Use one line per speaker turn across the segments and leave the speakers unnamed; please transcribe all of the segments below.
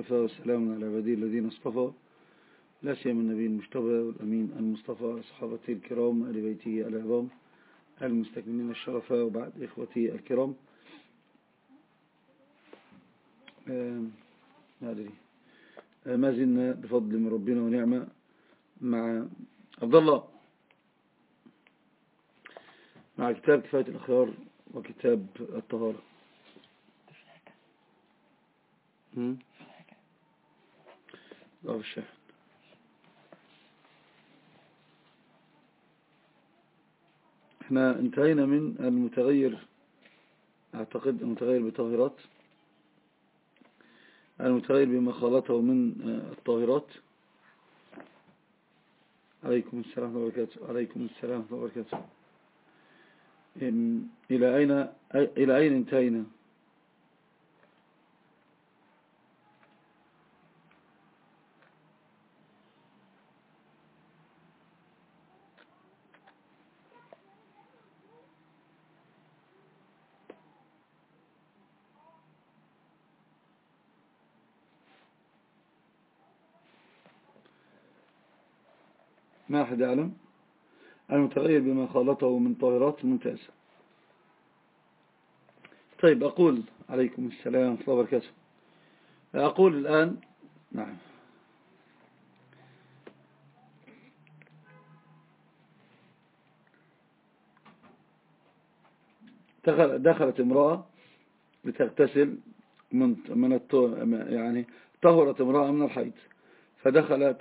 وكفى وسلام على عبادي الذين اصطفى. لا سيما النبي المجتبى والأمين المصطفى صحابته الكرام آل بيته العظام المستكملين الشرفاء وبعد إخوتي الكرام. ما أدري. ما زلنا بفضل من ربنا ونعمة مع عبد الله. مع كتاب كفاية الأخيار وكتاب الطهارة. الشاحن إحنا انتهينا من المتغير أعتقد المتغير بطاهرات المتغير بما خالطه من الطاهرات. عليكم السلام وبركاته. عليكم السلام وبركاته. إلى أين إلى أين انتهينا؟ ما أحد يعلم. المتغير بما خالطه من طاهرات ممتازة طيب أقول عليكم السلام ورحمة الله وبركاته. أقول الآن نعم. دخلت امرأة لتغتسل من من يعني طهرت امرأة من الحيض. فدخل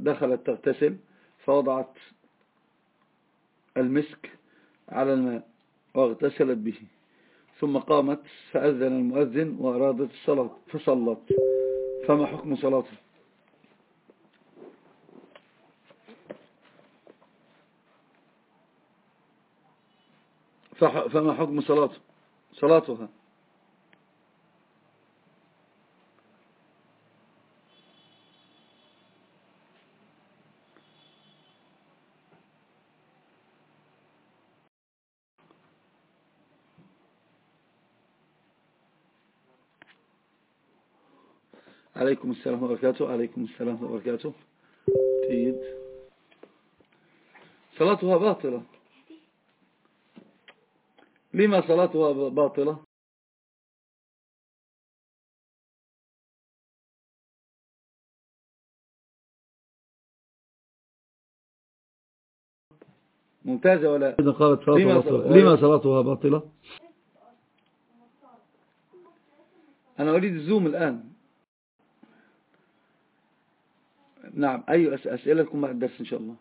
دخلت تغتسل. فوضعت المسك على الماء واغتسلت به ثم قامت فأذن المؤذن وأرادت الصلاة فصلت. فما حكم صلاته؟ فما حكم صلاته؟ صلاتها. عليكم السلام وبركاته عليكم السلام وبركاته جيد. صلاتها باطلة. لما صلاتها باطلة؟ ممتازة ولا؟
إذا قالت صلاتها لما صلاتها باطلة؟
أنا أريد الزوم الآن. نعم أي أسئلة لكم بعد الدرس إن شاء الله.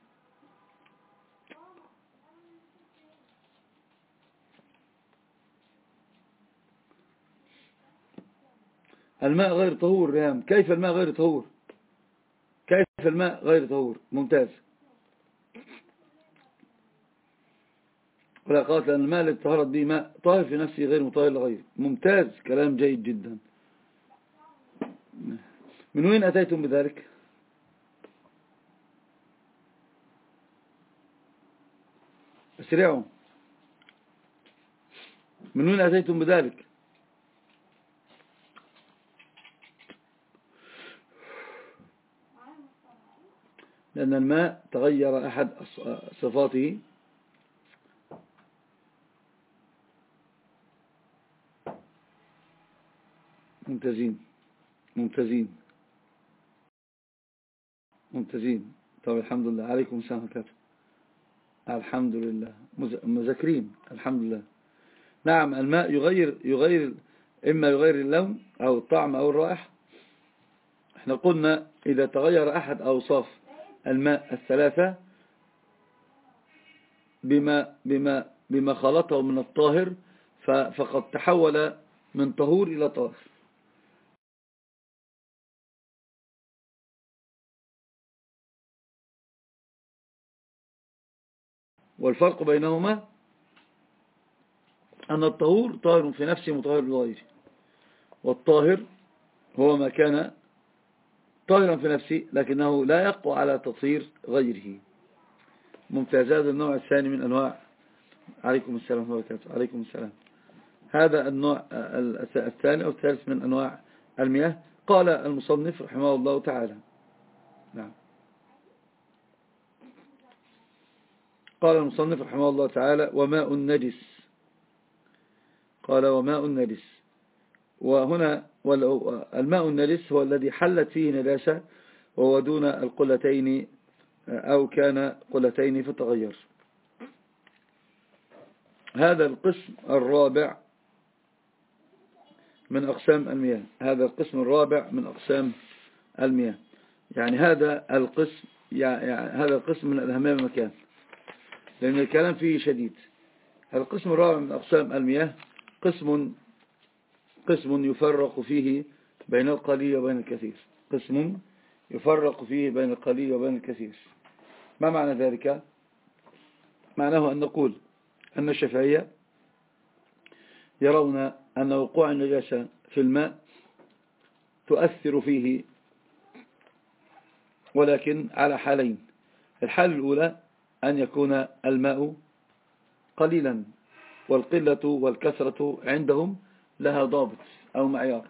الماء غير طهور ريام كيف الماء غير طهور؟ كيف الماء غير طهور؟ ممتاز. ولا قالت لأن الماء الذي طهرت به ماء طاهر في نفسه غير مطهر لغيره. ممتاز كلام جيد جدا. من وين أتيتم بذلك؟ اسرعوا من وين أتيتم بذلك؟ لأن الماء تغير أحد صفاته. ممتازين. ممتازين. ممتازين. طب الحمد لله. عليكم السلام عليكم الحمد لله مذاكرين الحمد لله نعم الماء يغير يغير إما يغير اللون أو الطعم أو الرائحة. إحنا قلنا إذا تغير أحد أوصاف الماء الثلاثة بما, بما, بما خلطه من الطاهر فقد تحول من طهور إلى طاهر. والفرق بينهما أن الطهور طاهر في نفسه مطهر لغيره والطاهر هو ما كان طاهرا في نفسه لكنه لا يقوى على تطهير غيره. ممتاز هذا النوع الثاني من أنواع. عليكم السلام وبركاته. عليكم السلام. هذا النوع الثاني أو الثالث من أنواع المياه. قال المصنف رحمه الله تعالى. نعم. قال المصنف رحمه الله تعالى وماء النجس. قال وماء النجس. وهنا الماء النجس هو الذي حلت فيه نجاسة وهو دون القلتين أو كان قلتين فتغير هذا القسم الرابع من أقسام المياه. هذا القسم الرابع من أقسام المياه. يعني هذا القسم يعني هذا القسم من الأهمية المكان. لأن الكلام فيه شديد. القسم الرابع من أقسام المياه قسم قسم يفرق فيه بين القليل وبين الكثير. قسم يفرق فيه بين القليل وبين الكثير. ما معنى ذلك؟ معناه أن نقول أن الشافعية يرون أن وقوع النجاسة في الماء تؤثر فيه ولكن على حالين. الحالة الأولى أن يكون الماء قليلا والقلة والكثرة عندهم لها ضابط أو معيار.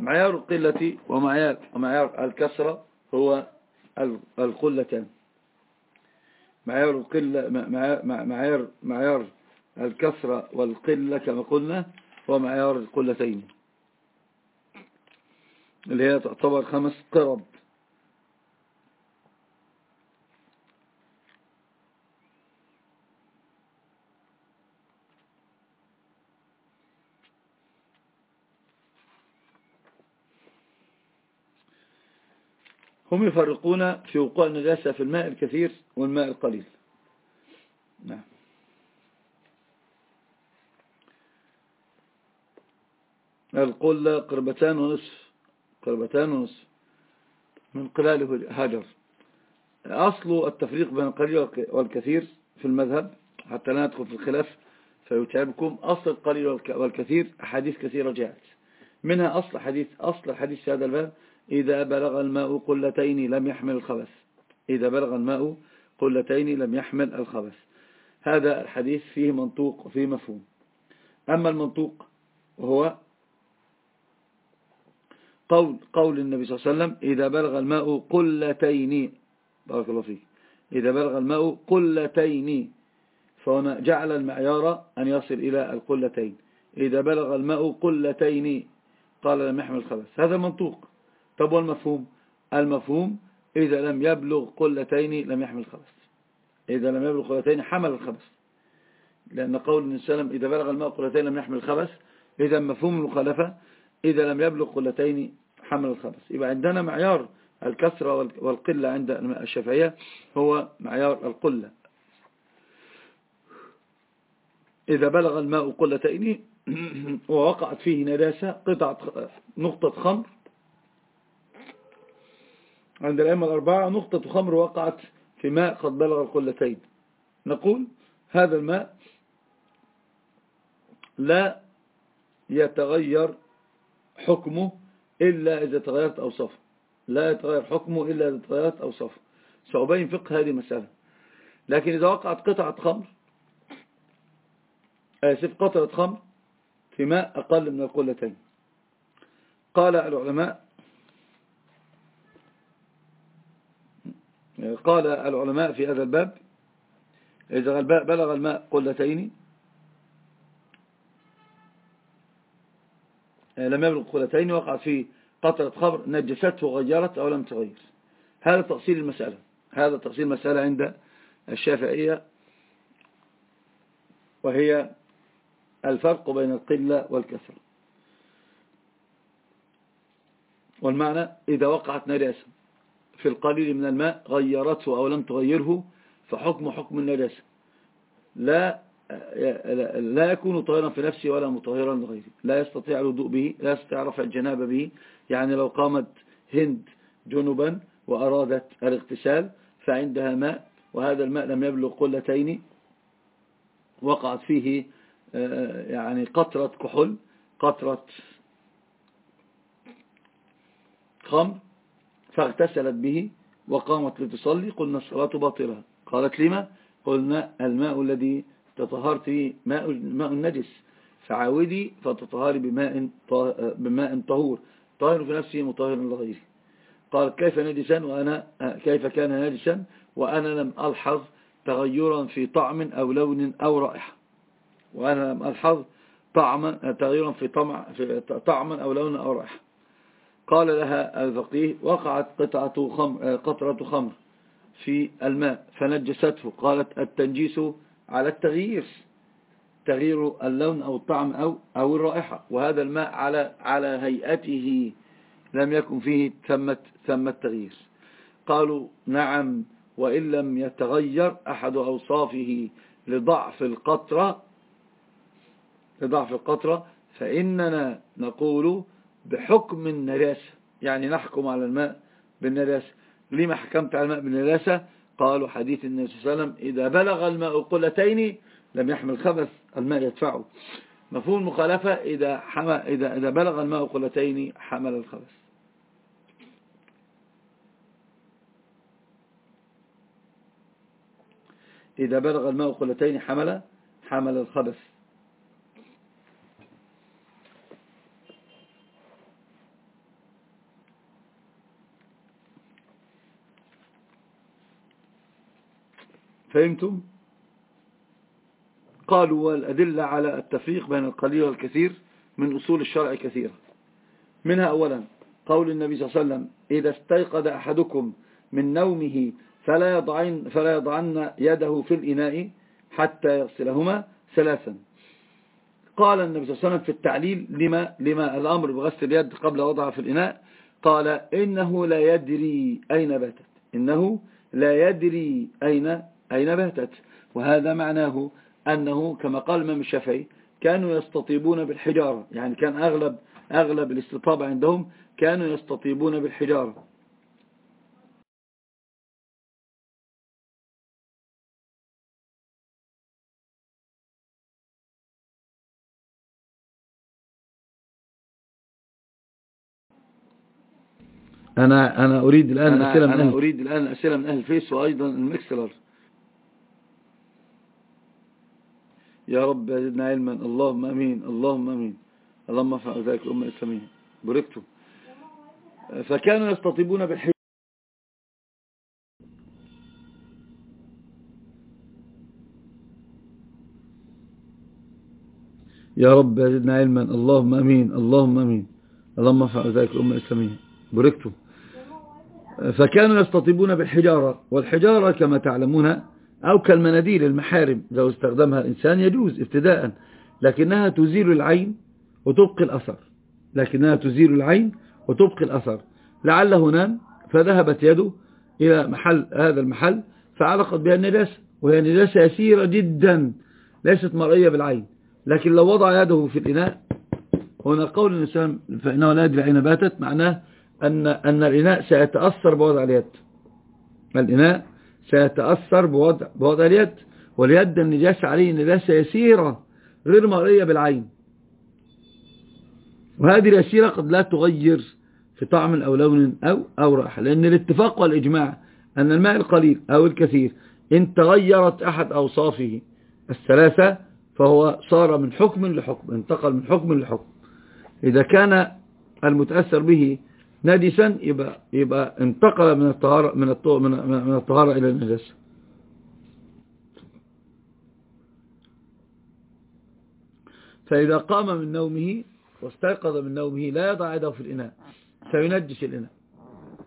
معيار القلة ومعيار, ومعيار الكثرة هو القلتان. معيار القلة معيار معيار الكثرة والقلة كما قلنا هو معيار القلتين. اللي هي تعتبر خمس قرب. هم يفرقون في وقوع النجاسة في الماء الكثير والماء القليل. نعم. القلة قربتان ونصف. قربتان ونصف. من قلال هجر أصل التفريق بين القليل والكثير في المذهب حتى لا ندخل في الخلاف فيتعبكم. أصل القليل والكثير أحاديث كثيرة جاءت. منها أصل حديث أصل الحديث في هذا الباب إذا بلغ الماء قلتين لم يحمل الخبث. إذا بلغ الماء قلتين لم يحمل الخبث. هذا الحديث فيه منطوق وفيه مفهوم. أما المنطوق هو قول, قول النبي صلى الله عليه وسلم إذا بلغ الماء قلتين. بارك الله فيك. إذا بلغ الماء قلتين فهنا جعل المعيار أن يصل إلى القلتين. إذا بلغ الماء قلتين قال لم يحمل الخبث. هذا منطوق. طب والمفهوم؟ المفهوم إذا لم يبلغ قلتين لم يحمل الخبث. إذا لم يبلغ قلتين حمل الخبث. لأن قول النبي صلى الله عليه وسلم إذا بلغ الماء قلتين لم يحمل الخبث إذا مفهوم المخالفة. إذا لم يبلغ قلتين حمل الخبث. يبقى عندنا معيار الكثرة والقلة عند الشافعية هو معيار القلة. إذا بلغ الماء قلتين ووقعت فيه نداسة قطعة نقطة خمر عند الأئمة الأربعة نقطة خمر وقعت في ماء قد بلغ القلتين. نقول هذا الماء لا يتغير حكمه إلا إذا تغيرت أوصافه. لا يتغير حكمه إلا إذا تغيرت أوصافه. سأبين فقه هذه المسألة لكن إذا وقعت قطعة خمر آسف قطعة خمر في ماء أقل من القلتين. قال العلماء قال العلماء في هذا الباب إذا بلغ الماء قلتين لم يبلغ قلتين وقع في قطرة خبر نجسته وغيرت أو لم تغير. هذا تأصيل المسألة. هذا تأصيل المسألة عند الشافعية وهي الفرق بين القلة والكثرة والمعنى إذا وقعت نجاسة في القليل من الماء غيرته أو لم تغيره فحكم حكم النجاسة لا لا يكون طاهرا في نفسه ولا مطهرا لغيره. لا يستطيع الوضوء به لا يستطيع رفع الجنابة به. يعني لو قامت هند جنبا وأرادت الاغتسال فعندها ماء وهذا الماء لم يبلغ قلتين وقعت فيه يعني قطرة كحول قطرة خمر فاغتسلت به وقامت لتصلي قلنا الصلاة باطلة. قالت لما؟ قلنا الماء الذي تطهرت فيه ماء, ماء النجس. فعاودي فتطهري بماء, بماء طهور. طاهر في نفسه مطهر لغيره قال كيف نجسا وأنا كيف كان نجسا وأنا لم ألحظ تغيرا في طعم أو لون أو رائحة. وأنا لم ألحظ طعما تغيرا في طمع في طعما أو لون أو رائحة. قال لها الفقيه وقعت قطعة خمر قطرة خمر في الماء فنجسته. قالت التنجيس على التغيير تغيير اللون أو الطعم أو, أو الرائحة. وهذا الماء على على هيئته لم يكن فيه ثمة, ثمة تغيير. قالوا نعم وإن لم يتغير أحد أوصافه لضعف القطرة لضعف القطرة فإننا نقول بحكم النراسة. يعني نحكم على الماء بالنراسة. لما حكمت على الماء بالنراسة؟ قالوا حديث النبي صلى الله عليه وسلم إذا بلغ الماء قلتين لم يحمل خبث الماء يدفعه. مفهوم المخالفة؟ إذا, حمل إذا, إذا بلغ الماء قلتين حمل الخبث. إذا بلغ الماء قلتين حمل حمل الخبث. فهمتم؟ قالوا والأدلة على التفريق بين القليل والكثير من أصول الشرع كثيرة. منها أولا قول النبي صلى الله عليه وسلم إذا استيقظ أحدكم من نومه فلا يضعن, فلا يضعن يده في الإناء حتى يغسلهما ثلاثا. قال النبي صلى الله عليه وسلم في التعليل لما, لما الأمر بغسل اليد قبل وضعها في الإناء؟ قال إنه لا يدري أين باتت إنه لا يدري أين, أين باتت؟ وهذا معناه أنه كما قال الإمام الشافعي كانوا يستطيبون بالحجارة يعني كان أغلب أغلب الاستطابة عندهم كانوا يستطيبون بالحجارة. أنا أنا أريد الآن أنا أسئلة من أنا أهل. أريد الآن أسئلة من أهل الفيس وأيضا المكسلر يا رب زدنا علما. اللهم أمين. اللهم أمين. اللهم افعل ذلك الأمة الإسلامية. بركته. فكانوا يستطيبون بالحج. يا رب زدنا علما. اللهم أمين. اللهم أمين. اللهم افعل ذلك الأمة الإسلامية. بركته. فكانوا يستطيبون بالحجارة. والحجارة كما تعلمون أو كالمناديل المحارم لو استخدمها الإنسان يجوز ابتداء لكنها تزيل العين وتبقي الأثر. لكنها تزيل العين وتبقي الأثر. لعله نام فذهبت يده إلى محل هذا المحل فعلقت بها النجاسة وهي نجاسة يسيرة جدا ليست مرئية بالعين. لكن لو وضع يده في الإناء هنا قول الإنسان فإنه لا يدري أين باتت معناه أن, أن الإناء سيتأثر بوضع اليد. الإناء سيتأثر بوضع, بوضع اليد واليد النجاسة عليه نجاسة يسيرة غير مرئية بالعين. وهذه اليسيرة قد لا تغير في طعم أو لون أو, أو رائحة لأن الاتفاق والإجماع أن الماء القليل أو الكثير إن تغيرت أحد أوصافه الثلاثة فهو صار من حكم لحكم انتقل من حكم لحكم. إذا كان المتأثر به نجسا يبقى, يبقى انتقل من الطهارة, من من الطهارة إلى النجاسة فإذا قام من نومه واستيقظ من نومه لا يضع يده في الإناء فينجس الإناء.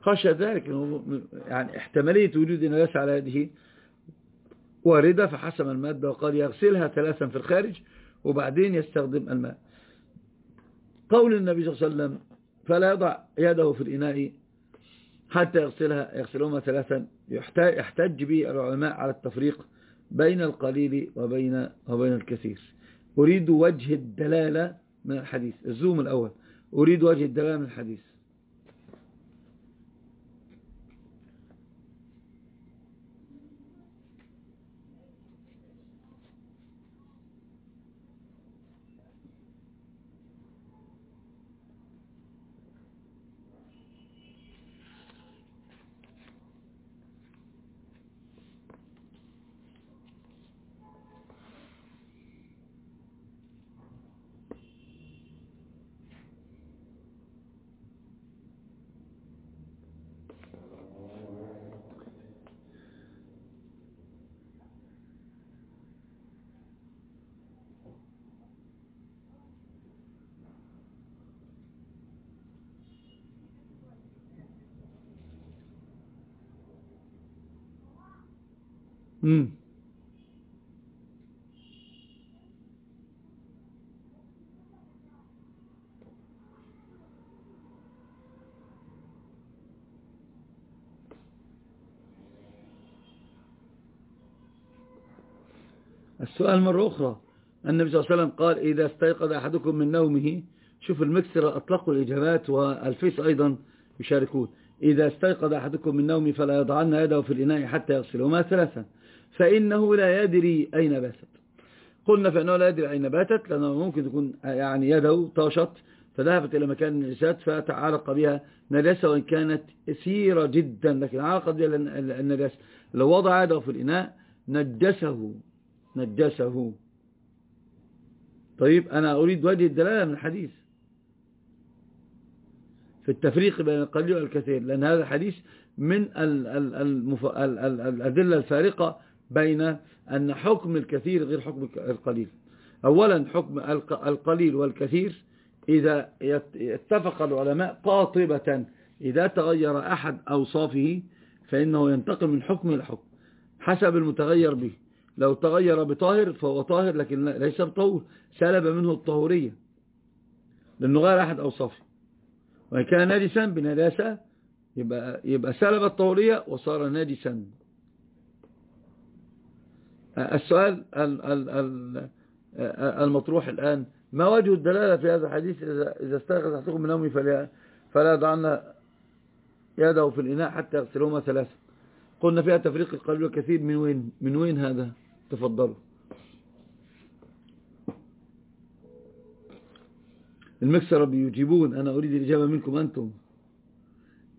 خشى ذلك يعني احتمالية وجود النجاسة على يده واردة فحسم المادة وقال يغسلها ثلاثا في الخارج وبعدين يستخدم الماء. قول النبي صلى الله عليه وسلم فلا يضع يده في الإناء حتى يغسلها يغسلهما ثلاثا. يحتج به العلماء على التفريق بين القليل وبين وبين الكثير. أريد وجه الدلالة من الحديث. الزوم الأول. أريد وجه الدلالة من الحديث. السؤال مرة أخرى. النبي صلى الله عليه وسلم قال إذا استيقظ أحدكم من نومه شوف المكسر أطلقوا الإجابات والفيس أيضا يشاركون. إذا استيقظ أحدكم من نومه فلا يضعن يده في الإناء حتى يغسلهما ثلاثا. فإنه لا يدري أين باتت. قلنا فإنه لا يدري أين باتت لأنه ممكن تكون يعني يده طاشت فذهبت إلى مكان النجاسات فتعالق بها نجاسة وإن كانت سيرة جدا لكن عالقت بها النجاسة لو وضع يده في الإناء نجسه. نجسه. طيب أنا أريد وجه الدلالة من الحديث. في التفريق بين القليل والكثير لأن هذا الحديث من الأدلة الفارقة بين أن حكم الكثير غير حكم القليل. أولا حكم القليل والكثير إذا اتفق العلماء قاطبة. إذا تغير أحد أوصافه فإنه ينتقل من حكم إلى حكم حسب المتغير به. لو تغير بطاهر فهو طاهر لكن ليس بطهور سلب منه الطهورية لأنه غير أحد أوصافه وإن كان ناجسا بنجاسة يبقى, يبقى سلب الطهورية وصار ناجسا السؤال المطروح الآن ما وجه الدلالة في هذا الحديث؟ إذا استيقظ أحدكم من نومه فلا, فلا يده في الإناء حتى يغسلهما ثلاثة. قلنا فيها تفريق القليل والكثير من وين؟ من وين هذا؟ تفضلوا. المكسرة بيجيبون. أنا أريد الإجابة منكم أنتم.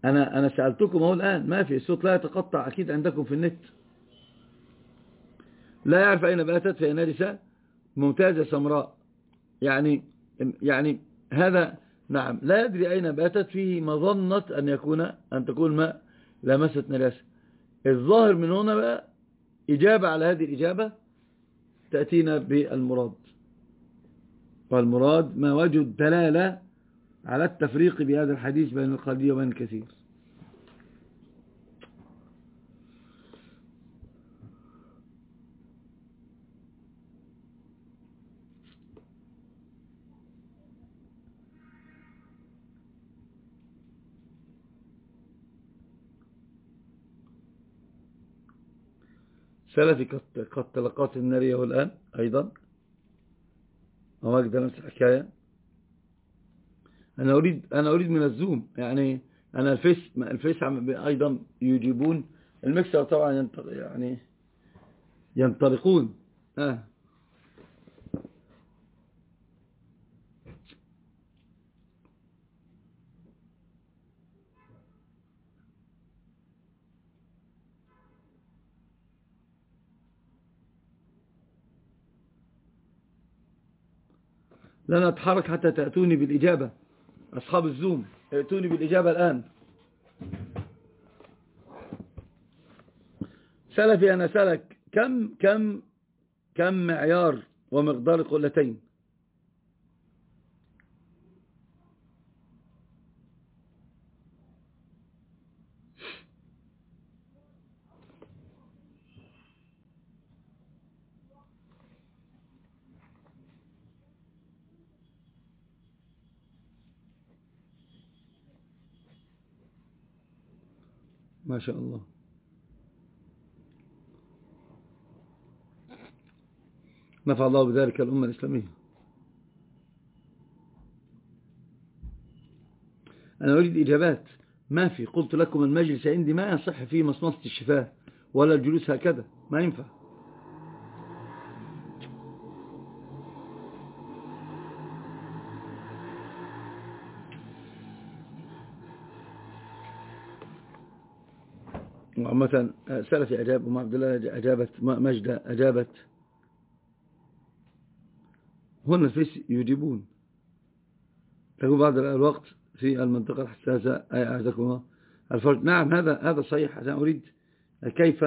أنا, أنا سألتكم أهو الآن. ما في؟ الصوت لا يتقطع أكيد عندكم في النت. لا يعرف أين باتت فهي نجسة ممتازة سمراء. يعني يعني هذا نعم لا يدري أين باتت. فيه مظنة أن يكون أن تكون ماء لمست نجاسة. الظاهر من هنا بقى إجابة على هذه الإجابة تأتينا بالمراد. والمراد ما وجه الدلالة على التفريق بهذا الحديث بين القليل وبين الكثير. سلفي قد تلقات النارية الآن أيضا. أواجد نفس الحكاية أنا أريد, أنا أريد من الزوم يعني أنا الفيس, الفيس أيضا يجيبون المكسر طبعا يعني ينطلقون. آه. لن أتحرك حتى تأتوني بالإجابة. أصحاب الزوم ائتوني بالإجابة الآن. سلفي أنا سلك كم كم كم معيار ومقدار قلتين ما شاء الله. نفع الله بذلك الأمة الإسلامية. أنا أريد إجابات. ما في؟ قلت لكم المجلس عندي ما يصح فيه مصمصة الشفاه ولا الجلوس هكذا. ما ينفع. وعامة سلفي أجاب وما عبد الله أجابت مجدة أجابت. هنا الفيس يجيبون. تقول بعض الوقت في المنطقة الحساسة أي أعزكم الفرق نعم هذا هذا صحيح عشان أريد كيف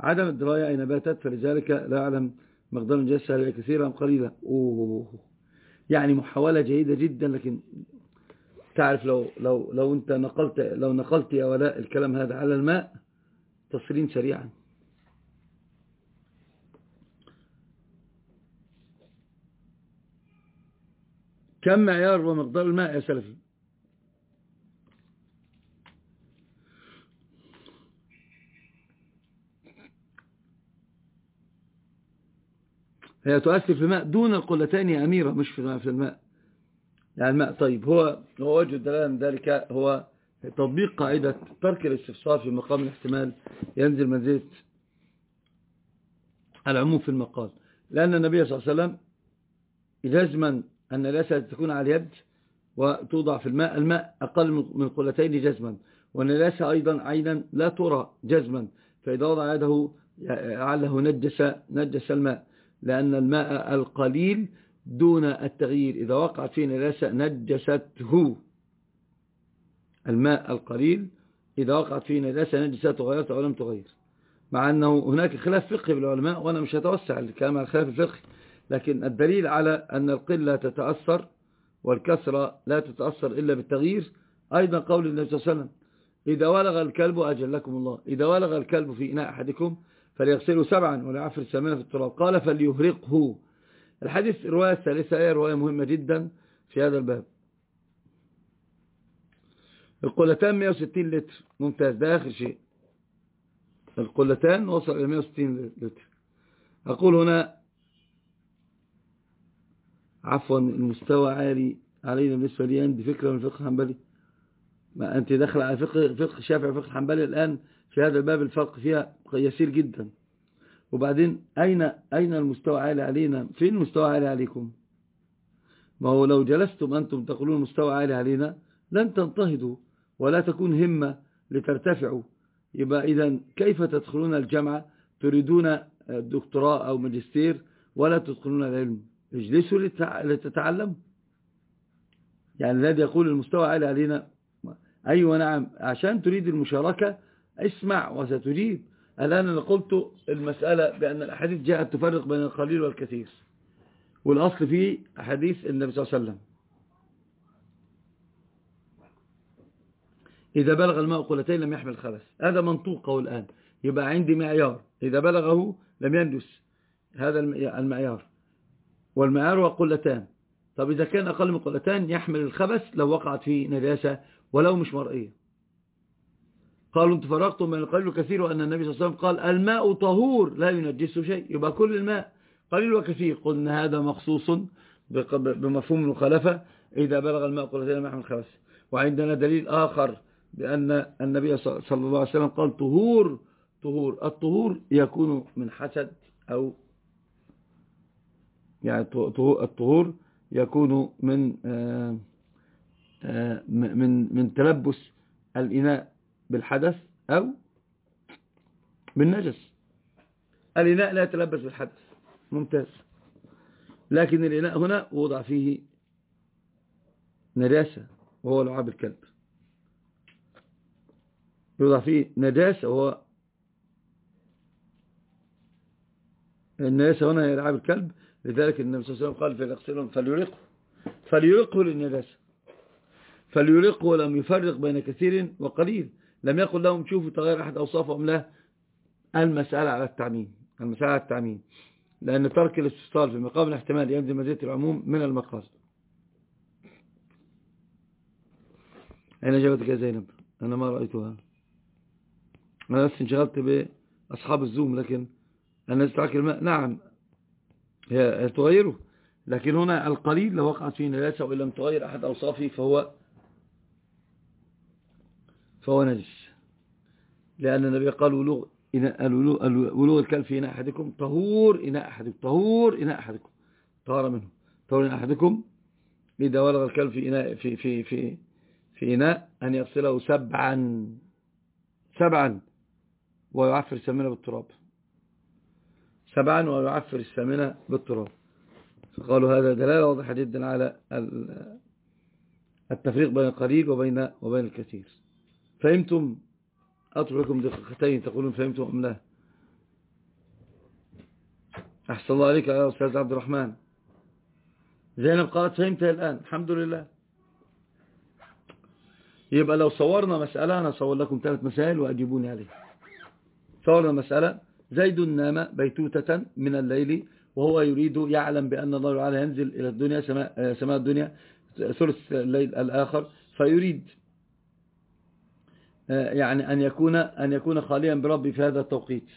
عدم الدراية أين باتت فلذلك لا أعلم مقدار الجسة هل كثيرة أم قليلة؟ أوه. يعني محاولة جيدة جدا لكن تعرف لو لو لو أنت نقلت لو نقلت يا ولاء الكلام هذا على الماء تصرين سريعا كم معيار ومقدار الماء يا سلفي؟ هي تؤثر في الماء دون القلتين يا أميرة مش في الماء. يعني الماء طيب هو هو وجه الدلالة من ذلك هو تطبيق قاعدة ترك الاستفسار في مقام الاحتمال ينزل منزلة العموم في المقال. لأن النبي صلى الله عليه وسلم جزما أن الأسئلة تكون على اليد وتوضع في الماء الماء أقل من قلتين جزما. وأن الأسئلة أيضا عينا لا ترى جزما. فإذا وضع يده لعله نجس, نجس الماء. لأن الماء القليل دون التغيير. إذا وقعت فيه نجاسة نجسته. الماء القليل إذا وقعت فيه نجاسة نجسته غيرت أو لم تغير. مع أنه هناك خلاف فقهي بالعلماء وأنا مش هتوسع الكلام على الخلاف الفقهي لكن الدليل على أن القلة تتأثر والكسرة لا تتأثر إلا بالتغيير أيضا قول النبي صلى الله عليه وسلم إذا ولغ الكلب أجلكم الله إذا ولغ الكلب في إناء أحدكم فليغسله سبعا وليعفر الثامنة في التراب. قال فليهرقه. الحديث الرواية الثالثة رواية مهمة جدا في هذا الباب. القلتان 160 لتر. ممتاز. ده آخر شيء. القلتان وصل إلى 160 لتر. أقول هنا عفوا المستوى عالي علينا بالنسبة لي عندي فكرة من الفقه الحنبلي ما أنت داخل على فقه فقه الشافعي وفقه الحنبلي الآن في هذا الباب الفرق فيها يسير جدا. وبعدين أين أين المستوى عالي علينا؟ فين المستوى عالي عليكم؟ ما هو لو جلستم أنتم تقولون المستوى عالي علينا لن تنتهضوا. ولا تكون همة لترتفعوا يبقى إذا كيف تدخلون الجامعة؟ تريدون دكتوراه أو ماجستير ولا تدخلون العلم؟ اجلسوا لتتعلموا. يعني الذي يقول المستوى عالي علينا. أيوة نعم عشان تريد المشاركة اسمع وستجيب. الآن أنا قلت المسألة بأن الأحاديث جاءت تفرق بين القليل والكثير. والأصل فيه حديث النبي صلى الله عليه وسلم. إذا بلغ الماء قلتين لم يحمل خبث. هذا منطوقه الآن. يبقى عندي معيار. إذا بلغه لم ينجس هذا المعيار. والمعيار هو قلتان. طب إذا كان أقل من قلتان يحمل الخبث لو وقعت فيه نجاسة ولو مش مرئية. قالوا انت فرقتم بين القليل والكثير وأن النبي صلى الله عليه وسلم قال الماء طهور لا ينجسه شيء. يبقى كل الماء قليل وكثير. قلنا هذا مخصوص بمفهوم المخالفة. إذا بلغ الماء قلتين لم يحمل الخبث وعندنا دليل آخر. بأن النبي صلى الله عليه وسلم قال طهور طهور. الطهور يكون من حسد أو يعني الطهور يكون من آه، آه، من من تلبس الإناء بالحدث أو بالنجس. الإناء لا يتلبس بالحدث. ممتاز. لكن الإناء هنا وضع فيه نجاسة وهو لعاب الكلب. يوضع فيه نجاسة وهو النجاسة هنا هي لعاب الكلب لذلك النبي صلى الله عليه وسلم قال في الاغسلهم فليرقه فليرقه للنجاسة فليرقه ولم يفرق بين كثير وقليل لم يقل لهم شوفوا تغير أحد أوصافهم لا. المسألة على التعميم المسألة على التعميم. لأن ترك الاستفصال في مقام الاحتمال ينزل مزية العموم من المقاصد أين جابتك يا زينب أنا ما رأيتها. أنا بس انشغلت بأصحاب الزوم لكن الناس تعك الماء نعم هي تغيره. لكن هنا القليل لو وقعت فيه نجاسة وإن لم تغير أحد أوصافه فهو فهو نجس. لأن النبي قال ولوغ ولوغ الكلب في إناء أحدكم طهور إناء أحدكم طهور إناء أحدكم طهر منه طهور إناء أحدكم. إذا ولغ الكلب في إناء في في في في إناء أن يغسله سبعا سبعا. ويعفر السمنة بالتراب. سبعا ويعفر السمنة بالتراب. فقالوا هذا دلالة واضحة جدا على التفريق بين القليل وبين وبين الكثير. فهمتم أطلب لكم دقيقتين تقولون فهمتم أم لا؟ أحسن الله عليك يا أستاذ عبد الرحمن. زينب قالت فهمتها الآن. الحمد لله. يبقى لو صورنا مسألة أنا أصور لكم ثلاث مسائل وأجيبوني عليها. صورنا مسألة زيد نام بيتوتة من الليل وهو يريد يعلم بأن الله تعالى ينزل إلى الدنيا سماء, سماء الدنيا ثلث الليل الآخر. فيريد يعني أن يكون أن يكون خاليا بربي في هذا التوقيت.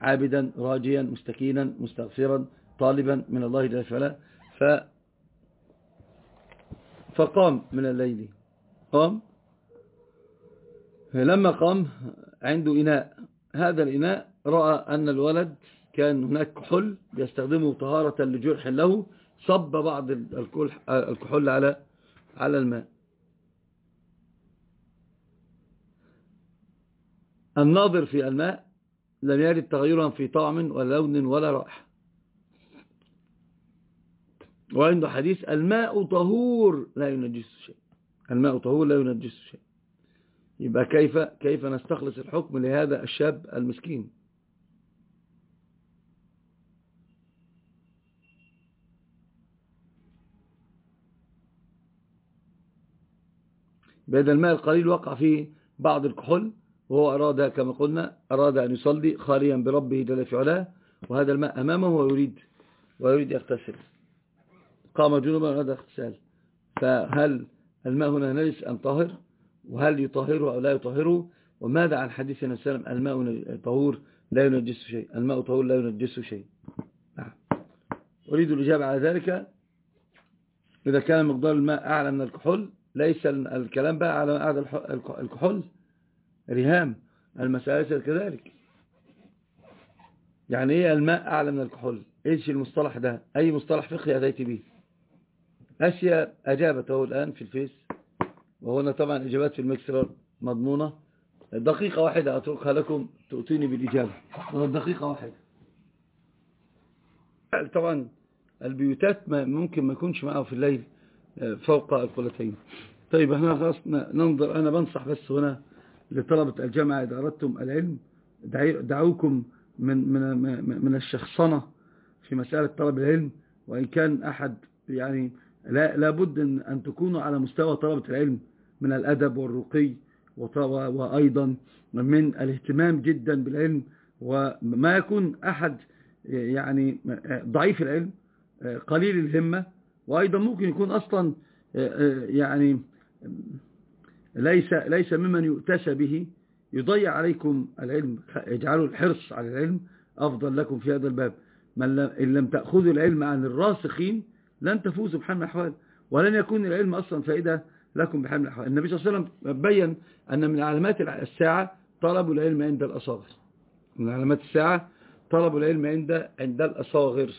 عابدا راجيا مستكينا مستغفرا طالبا من الله جل وعلا. ف فقام من الليل. قام. لما قام عنده إناء. هذا الإناء رأى أن الولد كان هناك كحول يستخدمه طهارة لجرح له صب بعض الكحول على على الماء. الناظر في الماء لم يجد تغيرا في طعم ولا لون ولا رائحة. وعنده حديث الماء طهور لا ينجس شيء الماء طهور لا ينجس شيء يبقى كيف كيف نستخلص الحكم لهذا الشاب المسكين؟ بهذا الماء القليل وقع فيه بعض الكحول وهو أراد كما قلنا أراد أن يصلي خاليا بربه جل في علاه وهذا الماء أمامه ويريد ويريد يغتسل. قام جنوبا وأراد اغتسال. فهل الماء هنا نجس أم طاهر؟ وهل يطهره أو لا يطهره؟ وماذا عن حديث النبي صلى الله عليه وسلم؟ الماء طهور لا ينجس شيء. الماء طهور لا ينجس شيء. نعم. أريد الإجابة على ذلك. إذا كان مقدار الماء أعلى من الكحول ليس الكلام بقى على أعلى الكحول. رهام. المسائل كذلك. يعني إيه الماء أعلى من الكحول؟ إيش المصطلح ده؟ أي مصطلح فقهي أتيت به؟ أشياء أجابته الآن في الفيس. وهنا طبعا إجابات في المكسر مضمونة. دقيقة واحدة أتركها لكم تؤتيني بالإجابة. دقيقة واحدة. طبعا البيوتات ما ممكن ما يكونش معه في الليل فوق القلتين طيب إحنا خلاص ننظر. أنا بنصح بس هنا لطلبة الجامعة إذا أردتم العلم دعوكم من, من, من الشخصنة في مسألة طلب العلم. وإن كان أحد يعني لا لابد أن تكونوا على مستوى طلبة العلم. من الأدب والرقي وأيضا من الاهتمام جدا بالعلم وما يكون أحد يعني ضعيف العلم قليل الهمة وأيضا ممكن يكون أصلا يعني ليس ليس ممن يؤتسى به يضيع عليكم العلم اجعلوا الحرص على العلم أفضل لكم في هذا الباب. من إن لم تأخذوا العلم عن الراسخين لن تفوزوا بحال الأحوال ولن يكون العلم أصلا فائدة لكم بحال الأحوال النبي صلى الله عليه وسلم بين أن من علامات الساعة طلب العلم عند الأصاغر. من علامات الساعة طلب العلم عند عند الأصاغر.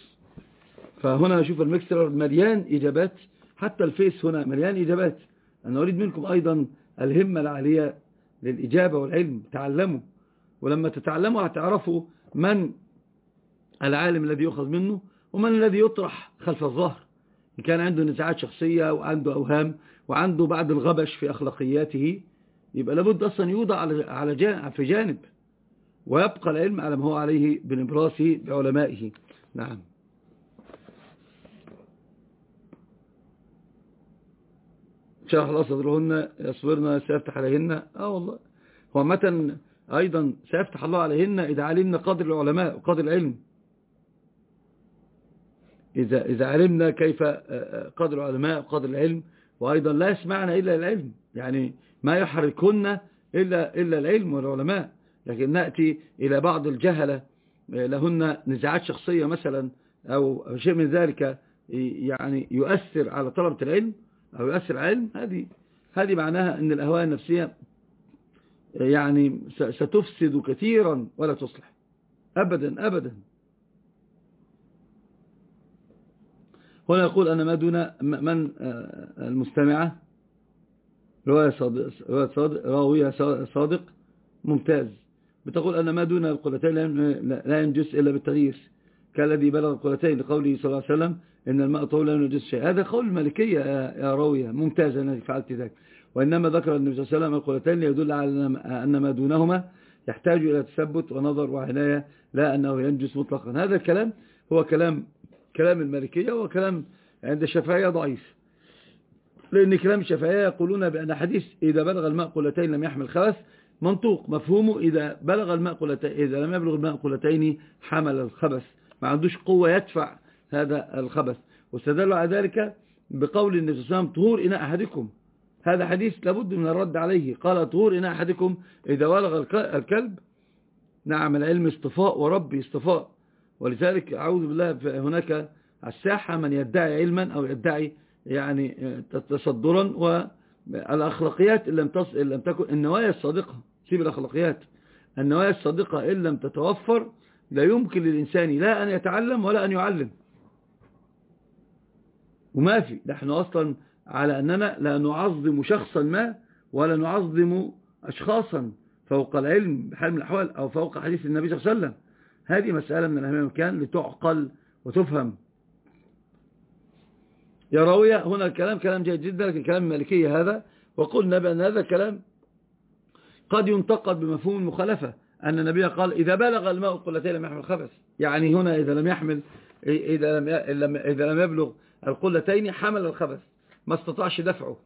فهنا أشوف المكسر مليان إجابات. حتى الفيس هنا مليان إجابات. أنا أريد منكم أيضا الهمة العالية للإجابة والعلم. تعلموا. ولما تتعلموا هتعرفوا من العالم الذي يؤخذ منه ومن الذي يطرح خلف الظهر. كان عنده نزاعات شخصية وعنده أوهام وعنده بعض الغبش في أخلاقياته يبقى لابد أصلا يوضع على جانب في جانب ويبقى العلم على ما هو عليه بنبراسه بعلمائه. نعم. شرح الله صدرهن يصبرن سيفتح عليهن. آه والله. هو متى أيضا سيفتح الله عليهن إذا علمنا قدر العلماء وقدر العلم. إذا, إذا علمنا كيف قدر العلماء وقدر العلم وأيضا لا يسمعنا إلا العلم. يعني ما يحركهن إلا, إلا العلم والعلماء. لكن نأتي إلى بعض الجهلة لهن نزاعات شخصية مثلا أو شيء من ذلك يعني يؤثر على طلبة العلم أو يؤثر علم هذه هذه معناها أن الأهواء النفسية يعني ستفسد كثيرا ولا تصلح. أبدا أبدا. هنا يقول أن ما دون من المستمعة؟ رواية صادق, رواية صادق راوية صادق ممتاز. بتقول أن ما دون القلتين لا ينجس إلا بالتغيير. كالذي بلغ القلتين لقوله صلى الله عليه وسلم إن الماء طول لا ينجس شيء هذا قول الملكية يا راوية. ممتاز أنك فعلت ذلك. وإنما ذكر النبي صلى الله عليه وسلم القلتين ليدل على أن ما دونهما يحتاج إلى تثبت ونظر وعناية لا أنه ينجس مطلقا. هذا الكلام هو كلام كلام المالكية وكلام عند الشافعية ضعيف. لأن كلام الشافعية يقولون بأن حديث إذا بلغ الماء قلتين لم يحمل خبث منطوق مفهومه إذا بلغ الماء قلتين إذا لم يبلغ الماء قلتين حمل الخبث. ما عندوش قوة يدفع هذا الخبث. واستدلوا على ذلك بقول النبي صلى الله عليه وسلم طهور إناء أحدكم. هذا حديث لابد من الرد عليه. قال طهور إناء أحدكم إذا ولغ الكلب. نعم العلم اصطفاء وربي اصطفاء ولذلك أعوذ بالله هناك الساحة من يدعي علما أو يدعي يعني تصدرا والأخلاقيات إن لم, تص... إن لم تكن النوايا الصادقة. سيب الأخلاقيات. النوايا الصادقة إن لم تتوفر لا يمكن للإنسان لا أن يتعلم ولا أن يعلم. وما في. نحن أصلا على أننا لا نعظم شخصا ما ولا نعظم أشخاصا فوق العلم بحال من الأحوال أو فوق حديث النبي صلى الله عليه وسلم. هذه مسألة من أهم المكان لتعقل وتفهم. يا راوية هنا الكلام كلام جيد جدا لكن كلام مالكية هذا. وقلنا بأن هذا الكلام قد ينتقد بمفهوم المخالفة. أن النبي قال إذا بلغ الماء قلتين لم يحمل خبث يعني هنا إذا لم يحمل إذا لم, إذا لم يبلغ القلتين حمل الخبث. ما استطاعش دفعه.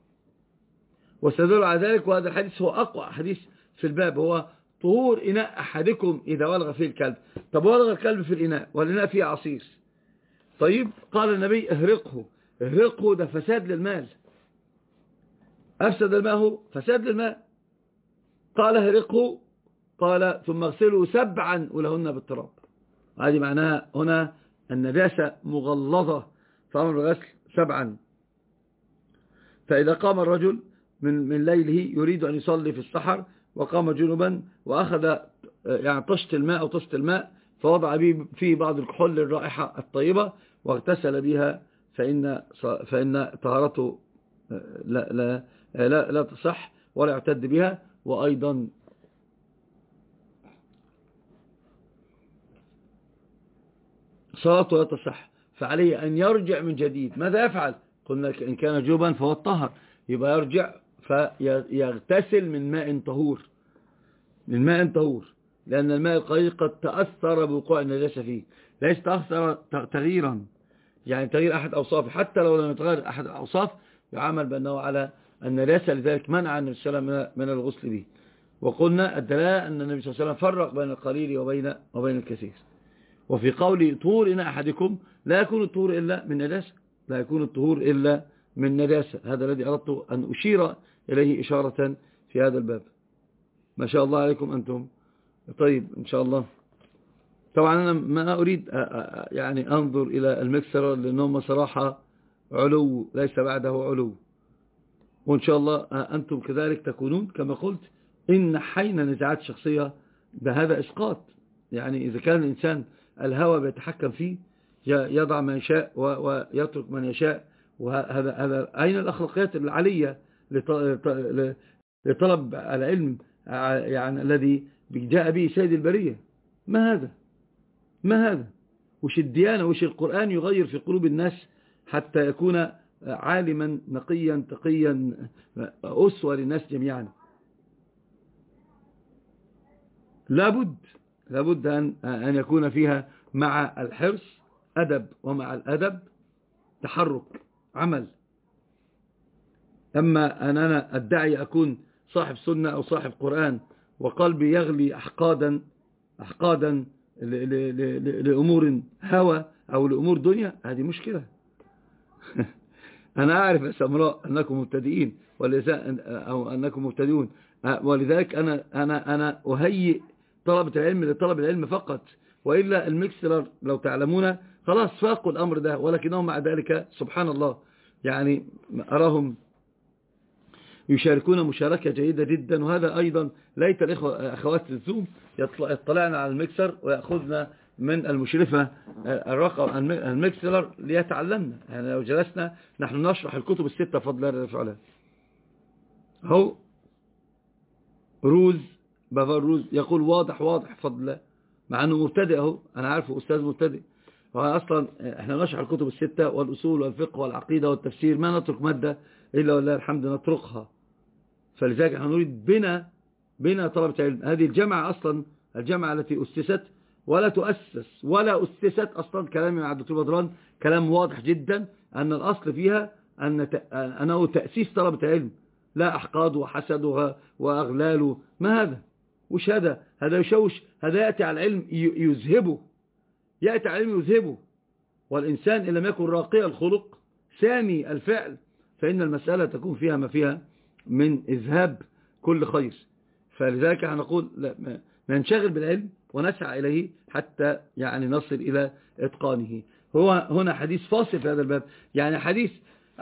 واستدل على ذلك وهذا الحديث هو أقوى حديث في الباب. هو طهور إناء أحدكم إذا ولغ فيه الكلب. طب ولغ الكلب في الإناء والإناء فيه عصير؟ طيب قال النبي اهرقه. اهرقه ده فساد للمال. أفسد الماء فساد للماء قال اهرقه. قال ثم اغسله سبعا ولهن بالتراب. هذه معناها هنا النجاسة مغلظة. فأمر الغسل سبعا. فإذا قام الرجل من من ليله يريد أن يصلي في السحر وقام جنبا وأخذ يعني طشت الماء أو طشت الماء فوضع فيه بعض الكحول الرائحة الطيبة واغتسل بها فإن فإن طهارته لا لا لا, لا تصح ولا يعتد بها. وأيضا صلاته لا تصح فعليه أن يرجع من جديد. ماذا يفعل؟ قلنا إن كان جوبا فهو الطهر. يبقى يرجع فيغتسل من ماء طهور من ماء طهور لأن الماء القليل قد تأثر بوقوع النجاسة فيه ليس تأثر تغييرا يعني تغيير أحد أوصافه حتى لو لم يتغير أحد الأوصاف يعمل بأنه على النجاسة لذلك منع النبي صلى الله عليه وسلم من الغسل به. وقلنا الدلاء أن النبي صلى الله عليه وسلم فرق بين القليل وبين, وبين الكثير. وفي قول طهور إن أحدكم لا يكون الطهور إلا من نجاسة لا يكون الطهور إلا من نجاسة. هذا الذي أردت أن أشير إليه إشارة في هذا الباب. ما شاء الله عليكم أنتم. طيب إن شاء الله. طبعا أنا ما أريد يعني أنظر إلى المكسر لأنهم صراحة علو ليس بعده علو. وإن شاء الله أنتم كذلك تكونون كما قلت إن حين نزاعات شخصية بهذا إسقاط. يعني إذا كان الإنسان الهوى بيتحكم فيه يضع ما يشاء ويترك من يشاء. وهذا هذا أين الأخلاقيات العالية لطلب العلم يعني الذي جاء به سيد البرية. ما هذا؟ ما هذا؟ وش الديانة؟ وش القرآن يغير في قلوب الناس حتى يكون عالما نقيا تقيا أسوة للناس جميعا؟ لابد لابد أن, أن يكون فيها مع الحرص أدب ومع الأدب تحرك عمل. أما أن أنا أدعي أكون صاحب سنة أو صاحب قرآن وقلبي يغلي أحقادا أحقادا لأمور هوى أو لأمور دنيا هذه مشكلة. أنا أعرف يا سمراء أنكم مبتدئين أو أنكم مبتدئون. ولذلك أنا, أنا, أنا أهيئ طلبة العلم لطلب العلم فقط وإلا المكسلر لو تعلمون خلاص فاقوا الأمر ده ولكنهم مع ذلك سبحان الله يعني أراهم يشاركون مشاركة جيدة جدا. وهذا أيضا ليت الإخوة أخوات الزوم يطلعنا على المكسر ويأخذنا من المشرفة الرقم المكسلر ليتعلمنا. يعني لو جلسنا نحن نشرح الكتب الستة فضل الله فعلا هو روز بافار روز يقول واضح واضح فضل مع أنه مبتدئ اهو أنا عارفه أستاذ مبتدئ. هو أصلا إحنا نشرح الكتب الستة والأصول والفقه والعقيدة والتفسير. ما نترك مادة إلا والله الحمد نتركها فلذلك إحنا نريد بنا بنا طلبة علم هذه الجامعة أصلا الجامعة التي أسست ولا تؤسس ولا أسست أصلا كلامي مع الدكتور بدران كلام واضح جدا أن الأصل فيها أن أنه تأسيس طلبة علم لا أحقاد وحسد وأغلال ما هذا؟ وش هذا؟ هذا يشوش هذا يأتي على العلم يذهبه. يأتي علم يذهبه. والإنسان إن لم يكن راقي الخلق سامي الفعل فإن المسألة تكون فيها ما فيها من إذهاب كل خير. فلذلك نقول ننشغل بالعلم ونسعى إليه حتى يعني نصل إلى إتقانه. هو هنا حديث فاصل في هذا الباب. يعني حديث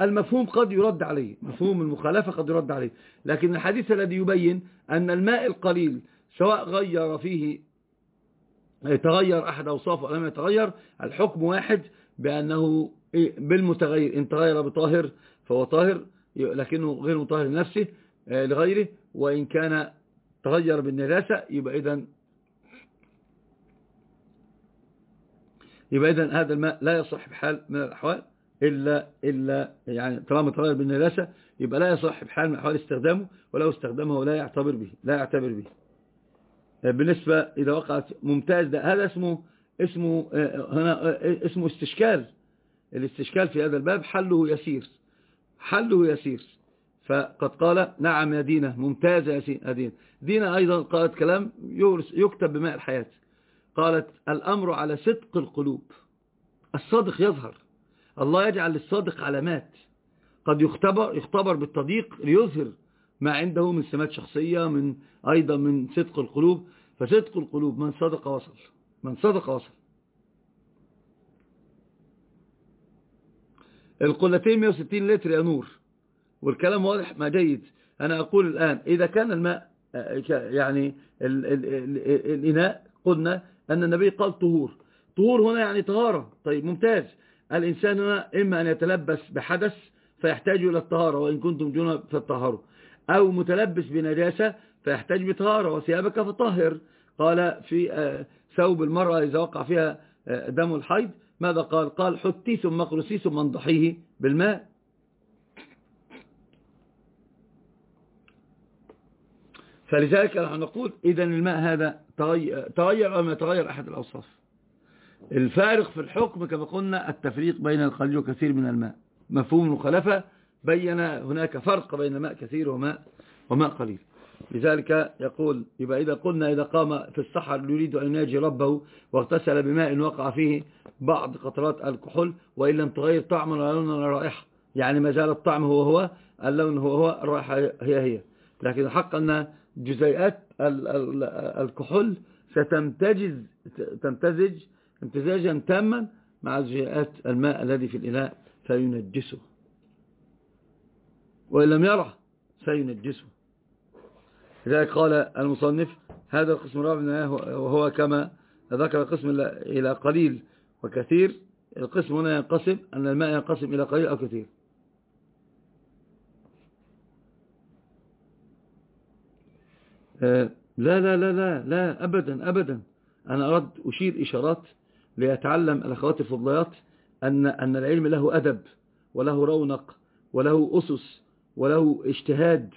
المفهوم قد يرد عليه مفهوم المخالفة قد يرد عليه. لكن الحديث الذي يبين أن الماء القليل سواء غير فيه تغير أحد أوصافه أو لم يتغير الحكم واحد بأنه بالمتغير إن تغير بطاهر فهو طاهر. لكنه غير مطهر لنفسه آه، لغيره وإن كان تغير بالنجاسة يبقى إذن يبقى إذن هذا الماء لا يصح بحال من الأحوال إلا, إلا يعني طالما تغير بالنجاسة يبقى لا يصح بحال من أحوال استخدامه ولو استخدمه لا يعتبر به لا يعتبر به. آه، بالنسبة إذا وقعت ممتاز ده هذا اسمه اسمه آه، هنا اسمه استشكال. الاستشكال في هذا الباب حله يسير. حله يسير. فقد قال نعم يا دينة ممتازة يا دينة دينة أيضا قالت كلام يكتب بماء الحياة. قالت الأمر على صدق القلوب. الصادق يظهر. الله يجعل للصادق علامات. قد يختبر, يختبر بالتضييق ليظهر ما عنده من سمات شخصية من أيضا من صدق القلوب. فصدق القلوب من صدق وصل. من صدق وصل. القلتين 160 لتر يا نور. والكلام واضح ما جيد. أنا أقول الآن إذا كان الماء يعني ال ال ال الإناء قلنا أن النبي قال طهور. طهور هنا يعني طهارة. طيب ممتاز. الإنسان هنا إما أن يتلبس بحدث فيحتاج إلى الطهارة وإن كنتم جنوب فالطهارة أو متلبس بنجاسة فيحتاج بطهارة وثيابك فطهر. قال في آه، ثوب المرأة إذا وقع فيها آه، دم الحيض ماذا قال؟ قال حتي ثم اقرسي ثم انضحيه بالماء. فلذلك نحن نقول إذا الماء هذا تغير أو ما يتغير أحد الأوصاف. الفارق في الحكم كما قلنا التفريق بين القليل وكثير من الماء. مفهوم المخالفة بين هناك فرق بين ماء كثير وماء وماء قليل. لذلك يقول يبقى إذا قلنا إذا قام في السحر يريد أن يناجي ربه واغتسل بماء وقع فيه بعض قطرات الكحول وإن لم تغير طعما ولا لونا ولا رائحة. يعني ما زال الطعم هو هو اللون هو هو الرائحة هي هي. لكن الحق أن جزيئات الكحول ستمتجز تمتزج امتزاجا تاما مع جزيئات الماء الذي في الإناء فينجسه. وإن لم يره سينجسه لذلك قال المصنف هذا القسم الرابع وهو كما ذكر القسم إلى قليل وكثير. القسم هنا ينقسم أن الماء ينقسم إلى قليل أو كثير. آه، لا لا لا لا لا أبدا أبدا. أنا أرد أشير إشارات ليتعلم الأخوات الفضليات أن, أن العلم له أدب وله رونق وله أسس وله اجتهاد.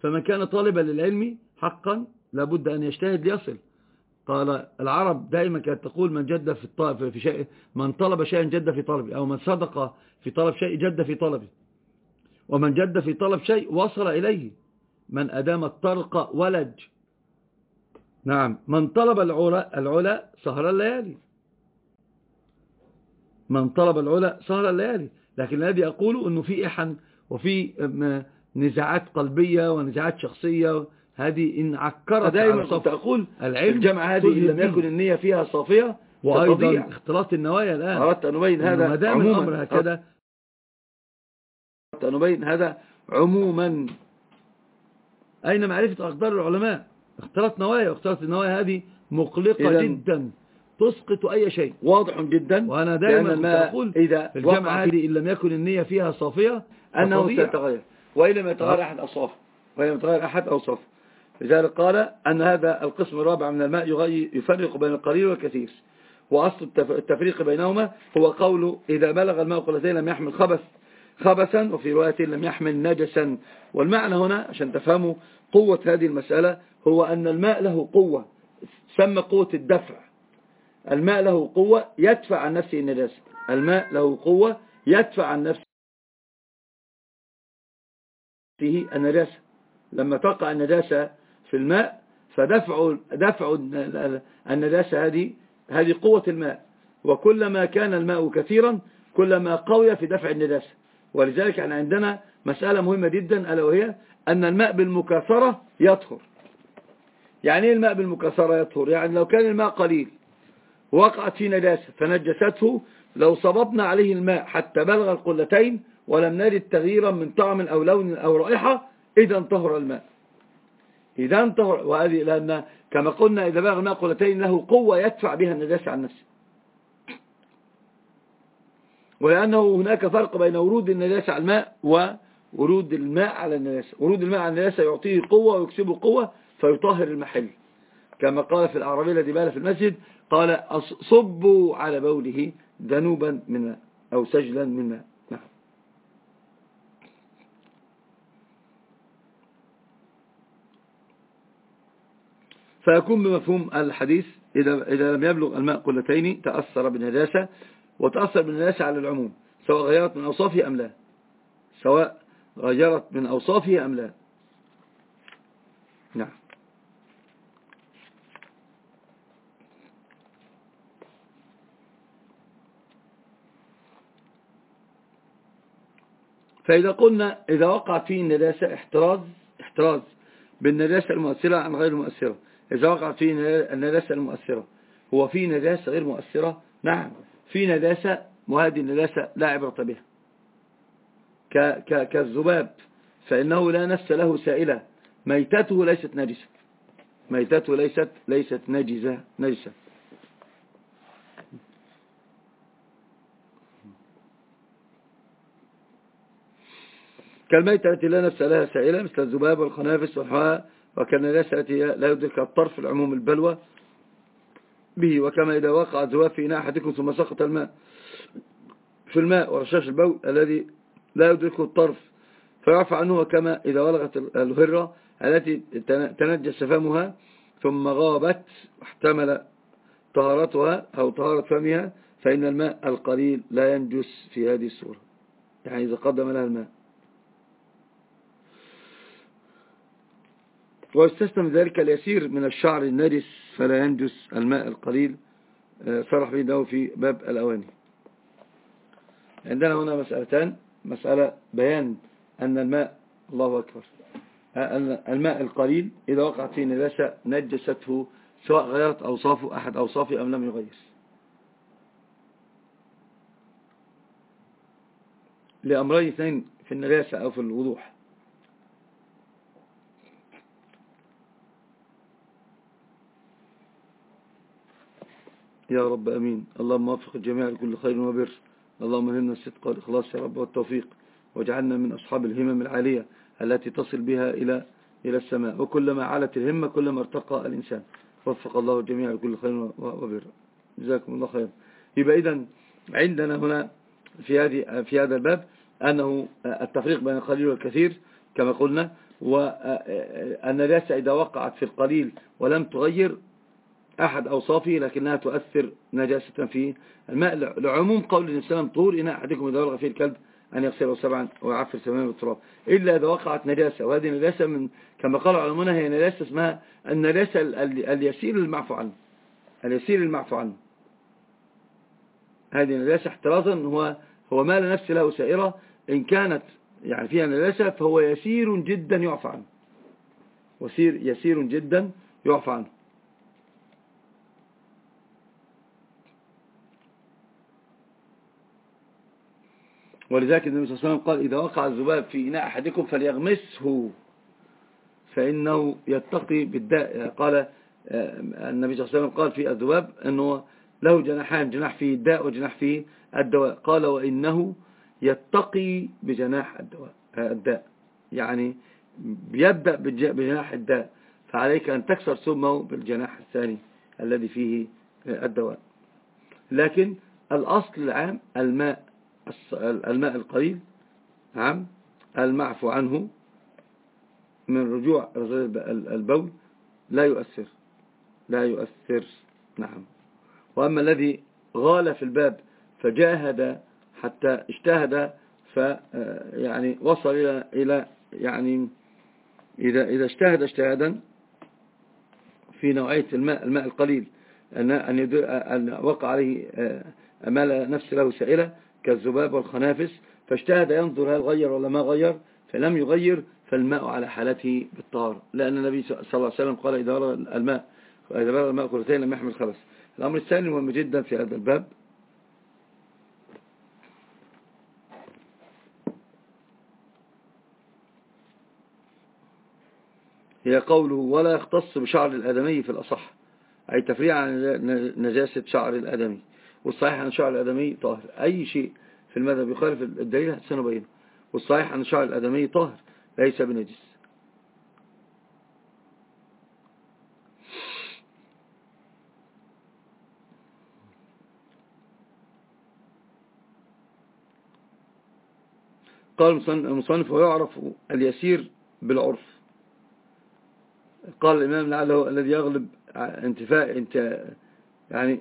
فمن كان طالبا للعلم حقا لابد أن يجتهد ليصل. قال العرب دائما كانت تقول من جد في الطلب في شيء من طلب شيئا جد في طلبه أو من صدق في طلب شيء جد في طلبه. ومن جد في طلب شيء وصل إليه. من أدام الطرق ولج. نعم من طلب العلا العلا سهر الليالي. من طلب العلا سهر الليالي. لكن الذي أقوله أنه في إحن وفي نزاعات قلبية ونزاعات شخصية. هذه إن عكرت
دائما كنت أقول العلم الجامعة هذه إن لم يكن النية فيها صافية
وأيضا اختلاط النوايا الآن.
أردت أن أبين هذا
ما دام الأمر هكذا.
أردت أن أبين هذا عموما.
أين معرفة أقدار العلماء؟ اختلاط نوايا واختلاط النوايا هذه مقلقة جدا. تسقط أي شيء.
واضح جدا.
وأنا دائما أقول إذا الجامعة هذه إن لم يكن النية فيها صافية
أنه سيتغير. وإن لم يتغير أحد أصوافه وإن لم يتغير أحد أوصافه. لذلك قال أن هذا القسم الرابع من الماء يفرق بين القليل والكثير. وأصل التفريق بينهما هو قوله إذا بلغ الماء قلتين لم يحمل خبث خبثا وفي رواية لم يحمل نجسا. والمعنى هنا عشان تفهموا قوة هذه المسألة هو أن الماء له قوة سمى قوة الدفع. الماء له قوة يدفع عن نفسه النجاسة. الماء له قوة يدفع عن نفسه النجاسة. لما تقع النجاسة في الماء فدفع دفع النجاسة هذه هذه قوة الماء.
وكلما كان الماء كثيرا كلما قوي في دفع النجاسة. ولذلك إحنا عندنا مسألة مهمة جدا ألا وهي أن الماء بالمكاثرة يطهر. يعني إيه الماء بالمكاثرة يطهر؟ يعني لو كان الماء قليل وقعت فيه نجاسة فنجسته لو صببنا عليه الماء حتى بلغ القلتين ولم نجد تغييرا من طعم أو لون أو رائحة إذا انطهر الماء. إذا انطهر وهذه لأن كما قلنا إذا بلغ الماء قلتين له قوة يدفع بها النجاسة عن نفسه. ولأنه هناك فرق بين ورود النجاسة على الماء وورود الماء على النجاسة. ورود الماء على النجاسة يعطيه قوة ويكسبه قوة فيطهر المحل. كما قال في الأعرابي الذي بال في المسجد قال صبوا على بوله ذنوبا من أو سجلا من ماء نعم فيكون بمفهوم الحديث إذا, إذا لم يبلغ الماء قلتين تأثر بالنجاسة وتأثر بالنجاسة على العموم سواء غيرت من أوصافه أم لا. سواء غيرت من أوصافه أم لا. نعم. فإذا قلنا إذا وقعت فيه النجاسة احتراز احتراز بالنجاسة المؤثرة عن غير المؤثرة. إذا وقعت فيه النجاسة المؤثرة. هو فيه نجاسة غير مؤثرة؟ نعم. في نجاسة وهذه النجاسة لا عبرة بها. كالذباب فإنه لا نفس له سائلة. ميتته ليست نجسة. ميتته ليست ليست نجزة نجسة. كالميتة التي لا نفس لها سائلة مثل الذباب والخنافس والحواء. وكالنجاسة التي لا يدرك الطرف العموم البلوى به. وكما إذا وقع الذباب في إناء أحدكم ثم سقط الماء في الماء ورشاش البول الذي لا يدركه الطرف فيعفى عنه. وكما إذا ولغت الهرة التي تنجس فمها ثم غابت واحتمل طهارتها أو طهارة فمها فإن الماء القليل لا ينجس في هذه الصورة. يعني إذا قدم لها الماء. ويستثنى من ذلك اليسير من الشعر النجس فلا ينجس الماء القليل فرح آه، به في باب الأواني. عندنا هنا مسألتان. مسألة بيان أن الماء الله أكبر أن الماء القليل إذا وقعت فيه نجاسة نجسته سواء غيرت أوصافه أحد أوصافه أم لم يغير. لأمرين اثنين في النجاسة أو في الوضوح. يا رب أمين. اللهم وفق الجميع لكل خير وبر. اللهم هلنا الصدق والإخلاص يا رب والتوفيق. واجعلنا من أصحاب الهمم العالية التي تصل بها إلى إلى السماء. وكلما علت الهمة كلما ارتقى الإنسان. وفق الله الجميع لكل خير وبر. جزاكم الله خير يبقى إذا عندنا هنا في هذه في هذا الباب أنه التفريق بين القليل والكثير كما قلنا والنجاسة إذا وقعت في القليل ولم تغير أحد أوصافه لكنها تؤثر نجاسة في الماء. لعموم قول النبي صلى الله عليه وسلم إناء أحدكم إذا ولغ فيه الكلب أن يغسله سبعا ويعفر سبعين بالتراب إلا إذا وقعت نجاسة وهذه النجاسة من كما قال علمنا هي نجاسة اسمها النجاسة اليسير المعفو عنه. اليسير المعفو عنه. هذه النجاسة احترازا هو هو ما لا نفس له سائرة. إن كانت يعني فيها نجاسة فهو يسير جدا يعفى عنه. وسير يسير جدا يعفى عنه. ولذلك النبي صلى الله عليه وسلم قال إذا وقع الذباب في إناء أحدكم فليغمسه فإنه يتقي بالداء. قال آه، النبي صلى الله عليه وسلم قال في الذباب أنه له جناحان جناح فيه الداء وجناح فيه الدواء. قال وإنه يتقي بجناح الدواء آه، الداء. يعني يبدأ بجناح الداء. فعليك أن تكسر سمه بالجناح الثاني الذي فيه آه، الدواء. لكن الأصل العام الماء. الماء القليل نعم المعفو عنه من رجوع البول لا يؤثر لا يؤثر نعم. وأما الذي غال في الباب فجاهد حتى اجتهد ف يعني وصل إلى إلى يعني إذا إذا اجتهد اجتهادا في نوعية الماء الماء القليل أن, أن, وقع عليه أمال نفس له سائلة كالذباب والخنافس فاجتهد ينظر هل غير ولا ما غير فلم يغير فالماء على حالته بالطهارة لأن النبي صلى الله عليه وسلم قال إذا رأى الماء إذا رأى الماء كرتين لم يحمل خبث. الأمر الثاني مهم جدا في هذا الباب. هي قوله ولا يختص بشعر الآدمي في الأصح أي تفريع عن نجاسة شعر الآدمي. والصحيح أن شعر الآدمي طاهر. أي شيء في المذهب يخالف الدليل سنبينه والصحيح أن شعر الآدمي طاهر ليس بنجس. قال المصنف ويعرف اليسير بالعرف. قال الإمام لعله الذي يغلب انتفاء انت يعني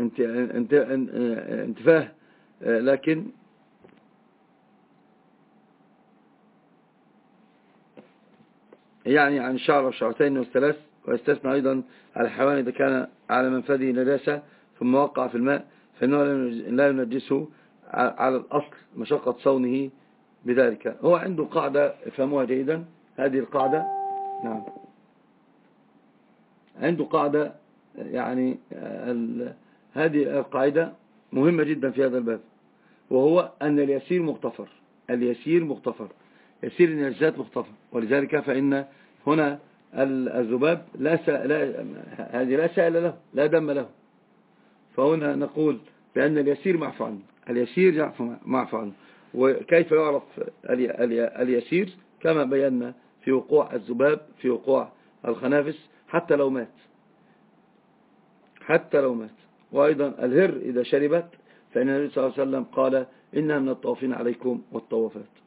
انتفاه لكن يعني عن شعر وشعرتين والثلاث ويستثنى أيضا على الحيوان إذا كان على منفذه نجاسة ثم وقع في الماء فإنه لا ينجسه على الأصل مشقة صونه بذلك. هو عنده قاعدة فهموها جيدا. هذه القاعدة نعم. عنده قاعدة يعني هذه القاعدة مهمة جدا في هذا الباب وهو أن اليسير مغتفر اليسير مغتفر يسير النجاسات مغتفر ولذلك فإن هنا الذباب لا, لا هذه لا سائل له لا دم له. فهنا نقول بأن اليسير معفو عنه اليسير معفو عنه. وكيف يعرف اليسير؟ كما بينا في وقوع الذباب في وقوع الخنافس حتى لو مات. حتى لو مات. وأيضا الهر إذا شربت فإن النبي صلى الله عليه وسلم قال إنها من الطوافين عليكم والطوافات.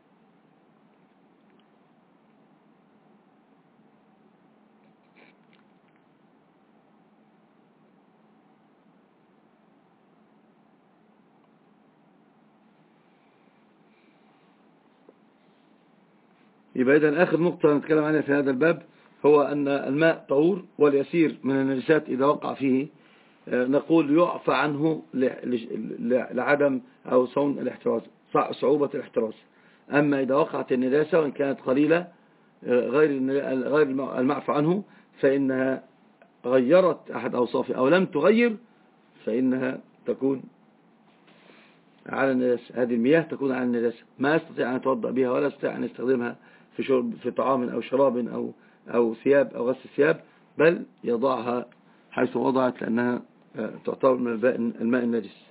يبقى إذن آخر نقطة نتكلم عنها في هذا الباب هو أن الماء طهور واليسير من النجسات إذا وقع فيه نقول يعفى عنه لعدم أو صون الاحتراز صعوبة الاحتراز. أما إذا وقعت النجاسة وإن كانت قليلة آه، غير غير المعفى عنه فإنها غيرت أحد أوصافه أو لم تغير فإنها تكون على النجاسة هذه المياه تكون على النجاسة ما يستطيع أن يتوضأ بها ولا يستطيع أن يستخدمها في شرب في طعام أو شراب أو أو ثياب أو غسل ثياب بل يضعها حيث وضعت لأنها تعتبر من الماء النجس.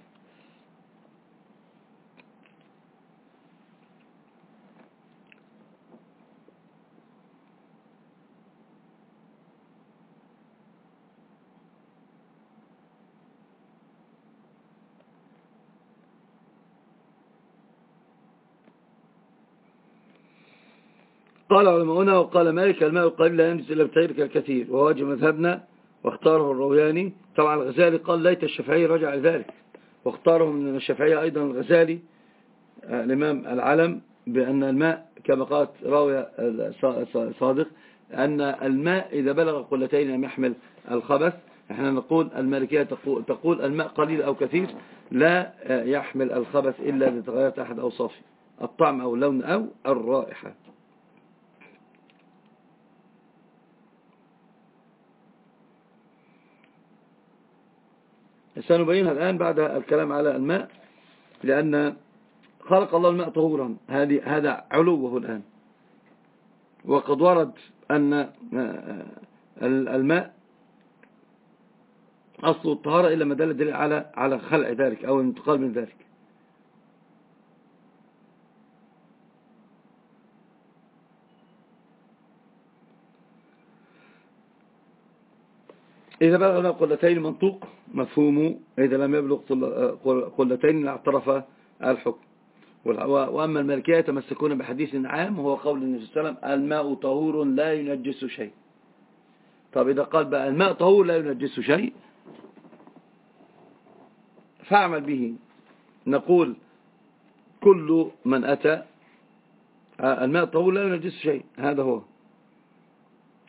قال علماؤنا وقال مالك الماء القليل لا ينجز إلا بتغيير الكثير وهو وجه مذهبنا واختاره الروياني. طبعا الغزالي قال ليت الشافعي رجع لذلك. واختاره من الشافعية أيضا الغزالي آه، الإمام العلم بأن الماء كما قالت راوية صادق أن الماء إذا بلغ قلتين لم يحمل الخبث. إحنا نقول المالكية تقول, تقول الماء قليل أو كثير لا آه، يحمل الخبث إلا لتغيرت أحد أوصافه. الطعم أو اللون أو الرائحة. سنبينها الآن بعد الكلام على الماء لأن خلق الله الماء طهورا. هذا علوه الآن. وقد ورد أن الماء أصل الطهارة إلا ما دل على على خلع ذلك أو الانتقال من ذلك. إذا بلغ قلتين منطوق مفهوم. إذا لم يبلغ قلتين اعترف الحكم. وأما الملكية يتمسكون بحديث عام وهو قول النبي صلى الله عليه وسلم الماء طهور لا ينجس شيء. طب إذا قال بقى الماء طهور لا ينجس شيء فاعمل به. نقول كل من أتى الماء طهور لا ينجس شيء. هذا هو.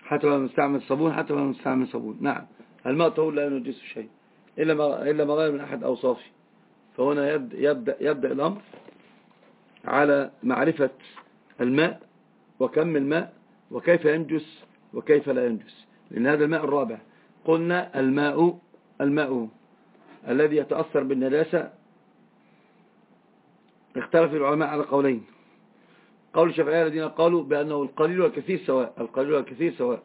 حتى لو نستعمل صابون حتى لو نستعمل صابون نعم. الماء طهور لا ينجس شيء إلا ما, إلا ما غير من أحد أوصافه فهنا يبدأ, يبدأ, الأمر على معرفة الماء وكم الماء وكيف ينجس وكيف لا ينجس. لأن هذا الماء الرابع. قلنا الماء الماء الذي يتأثر بالنجاسة. اختلف العلماء على قولين. قول الشافعية الذين قالوا بأنه القليل والكثير سواء. القليل والكثير سواء.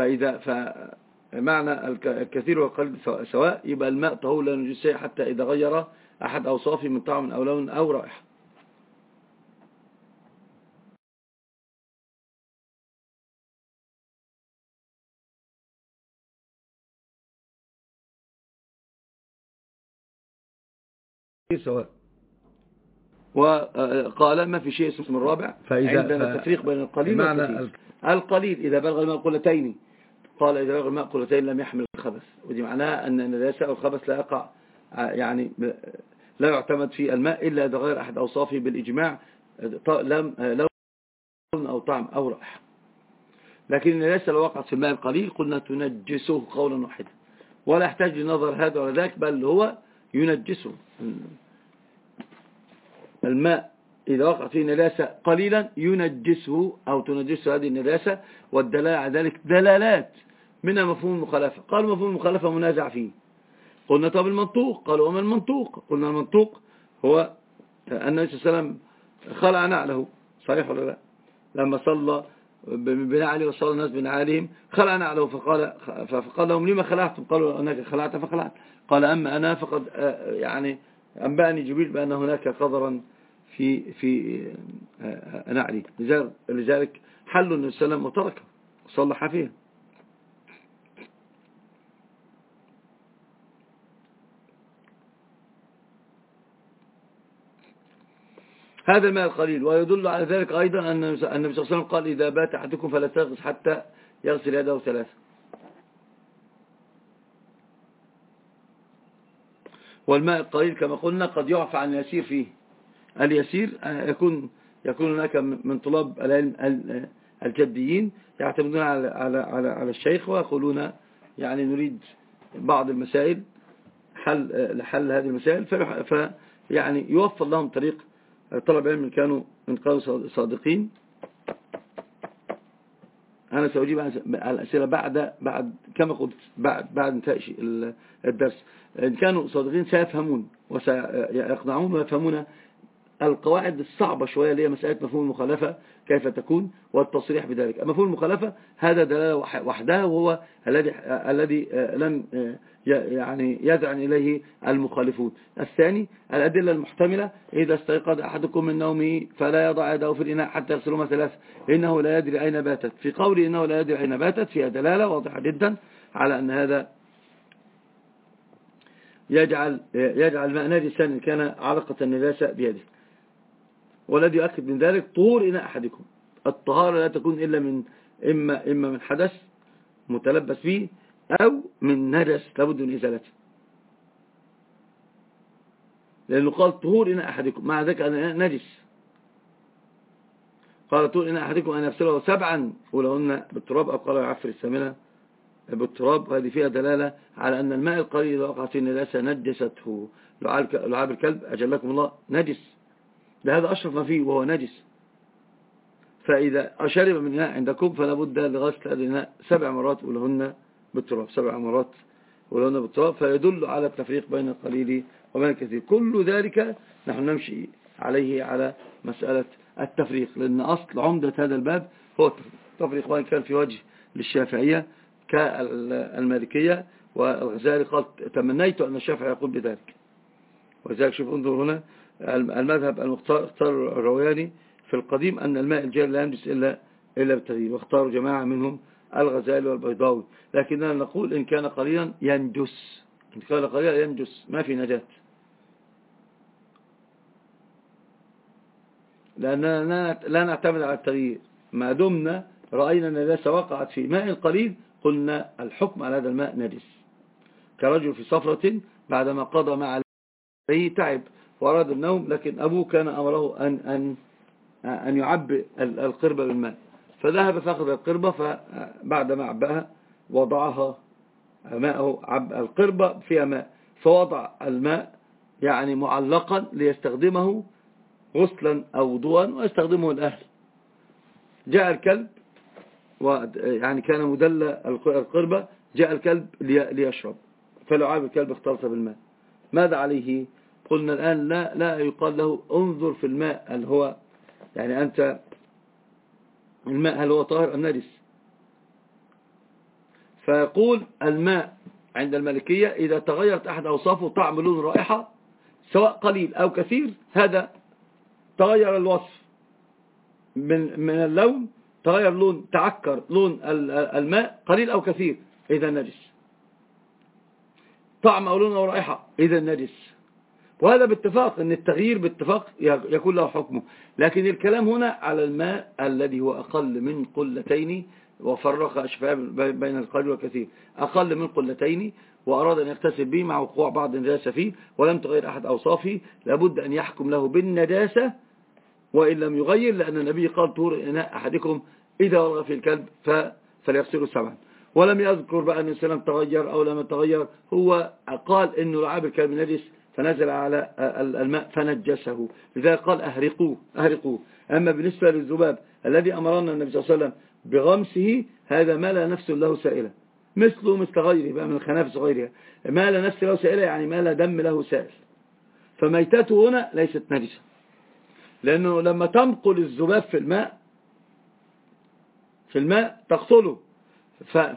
فإذا فمعنى الكثير والقليل سواء يبقى الماء طهور لا ينجس حتى إذا غير أحد أوصافه من طعم أو لون أو رائحة. سواء. وقال ما في شيء اسمه الرابع فإذا عندنا تفريق بين القليل والكثير. القليل إذا بلغ الماء قلتين قال إذا بلغ الماء قلتين لم يحمل الخبث. ودي معناها أن النجاسة أو الخبث لا يقع يعني لا يعتمد في الماء إلا إذا غير أحد أوصافه بالإجماع لم لون أو طعم أو رائحة. لكن النجاسة لو وقعت في الماء القليل قلنا تنجسه قولا واحدا. ولا يحتاج لنظر هذا ولا ذاك بل هو ينجسه. الماء إذا وقع فيه نجاسة قليلا ينجسه أو تنجسه هذه النجاسة والدلالة على ذلك دلالات. من مفهوم المخالفة. قال مفهوم المخالفة منازع فيه. قلنا طب المنطوق؟ قالوا وما المنطوق؟ قلنا المنطوق هو النبي صلى الله عليه وسلم خلع نعله. صحيح ولا لا؟ لما صلى بنعله وصلى الناس بنعالهم خلع نعله فقال, فقال لهم لما خلعتم؟ قالوا أنك خلعت فخلعت. قال أما أنا فقد يعني أنبأني جبريل بأن هناك قدرا في في نعلي. لذلك حل النبي صلى الله عليه وسلم وتركه. صلح فيه هذا الماء القليل ويدل على ذلك أيضا أن النبي صلى الله عليه وسلم قال إذا بات أحدكم فلا تغسل حتى يغسل يده ثلاثة. والماء القليل كما قلنا قد يعفى عن اليسير فيه. اليسير يكون يكون هناك من طلاب العلم الجديين يعتمدون على على على على الشيخ ويقولون يعني نريد بعض المسائل حل لحل هذه المسائل فيعني يوفر لهم طريق طلب علم كانوا من قالوا صادقين. أنا سأجيب على الأسئلة بعد بعد كما قلت بعد بعد انتهاء الدرس. إن كانوا صادقين سيفهمون وسيقنعون ويفهمون القواعد الصعبة شوية اللي هي مسألة مفهوم المخالفة كيف تكون والتصريح بذلك. مفهوم المخالفة هذا دلالة وحدها وهو الذي الذي لم يعني يدعن إليه المخالفون. الثاني الأدلة المحتملة إذا استيقظ أحدكم من نومه فلا يضع يده في الإناء حتى يغسلهما ثلاث إنه لا يدري أين باتت. في قول إنه لا يدري أين باتت فيها دلالة واضحة جدا على أن هذا يجعل يجعل ماء نجسا إن كان علقة النجاسة بيده. والذي يؤكد من ذلك طهور إناء أحدكم. الطهارة لا تكون إلا من إما, إما من حدث متلبس به أو من نجس لابد من إزالته. لأنه قال طهور إناء أحدكم. مع ذلك أنا نجس. قال طهور إناء أحدكم أن يفسره سبعا. ولهن بالتراب أو قال يعفر السامنة. بالتراب هذه فيها دلالة على أن الماء القليل إذا وقع في النجاسة نجسته. لعاب الكلب أجلكم الله نجس. لهذا أشرف ما فيه وهو نجس. فإذا شرب من إناء عندكم فلا بد لغسل الإناء سبع مرات ولهن بالتراب سبع مرات ولهن بالتراب فيدل على التفريق بين القليل وبين الكثير. كل ذلك نحن نمشي عليه على مسألة التفريق لأن أصل عمدة هذا الباب هو التفريق وإن كان في وجه للشافعية كالمالكية والغزالي قال تمنيت أن الشافعي يقول بذلك. ولذلك شوف انظر هنا المذهب المختار اختار الروياني في القديم أن الماء الجاري لا ينجس إلا, إلا بالتغيير واختاروا جماعة منهم الغزالي والبيضاوي. لكننا نقول إن كان قليلا ينجس. إن كان قليلا ينجس ما في نجاة. لأننا لا نعتمد على التغيير. ما دمنا رأينا النجاسة وقعت في ماء قليل قلنا الحكم على هذا الماء نجس. كرجل في صفرة بعدما قضى مع عليه تعب. وأراد النوم لكن أبوه كان أمره أن, أن, أن يعبئ القربة بالماء. فذهب فأخذ القربة فبعد ما عبأها وضعها ماءه عب القربة فيها ماء. فوضع الماء يعني معلقا ليستخدمه غسلا أو وضوءا ويستخدمه الأهل. جاء الكلب يعني كان مدلى القربة جاء الكلب ليشرب. فلعاب الكلب اختلط بالماء. ماذا عليه؟ قلنا الآن لا, لا يقال له انظر في الماء هل هو يعني أنت الماء هل هو طاهر أم نجس؟ فيقول الماء عند الملكية إذا تغيرت أحد أوصافه طعم لون رائحة سواء قليل أو كثير هذا تغير الوصف من من اللون تغير لون تعكر لون الماء قليل أو كثير إذا نجس. طعم أو لون أو رائحة إذا نجس. وهذا باتفاق أن التغيير باتفاق يكون له حكمه. لكن الكلام هنا على الماء الذي هو أقل من قلتين وفرق أشفاء بين القليل والكثير. أقل من قلتين وأراد أن يغتسل به مع وقوع بعض النجاسة فيه ولم تغير أحد أوصافه. لابد أن يحكم له بالنجاسة وإن لم يغير لأن النبي قال طور إناء أحدكم إذا ولغ في الكلب فليغسله سبعا. ولم يذكر بقى أن السلام تغير أو لم يتغير هو قال أنه لعاب الكلب نجس فنزل على الماء فنجسه. لذلك قال أهرقوه أهرقوه. أما بالنسبة للذباب الذي أمرنا النبي صلى الله عليه وسلم بغمسه هذا ما لا نفس له سائلة. مثله مثل غيره بقى من الخنافس غيرها ما لا نفس له سائلة يعني ما لا دم له سائل. فميتته هنا ليست نجسة. لأنه لما تنقل الذباب في الماء في الماء تقتله.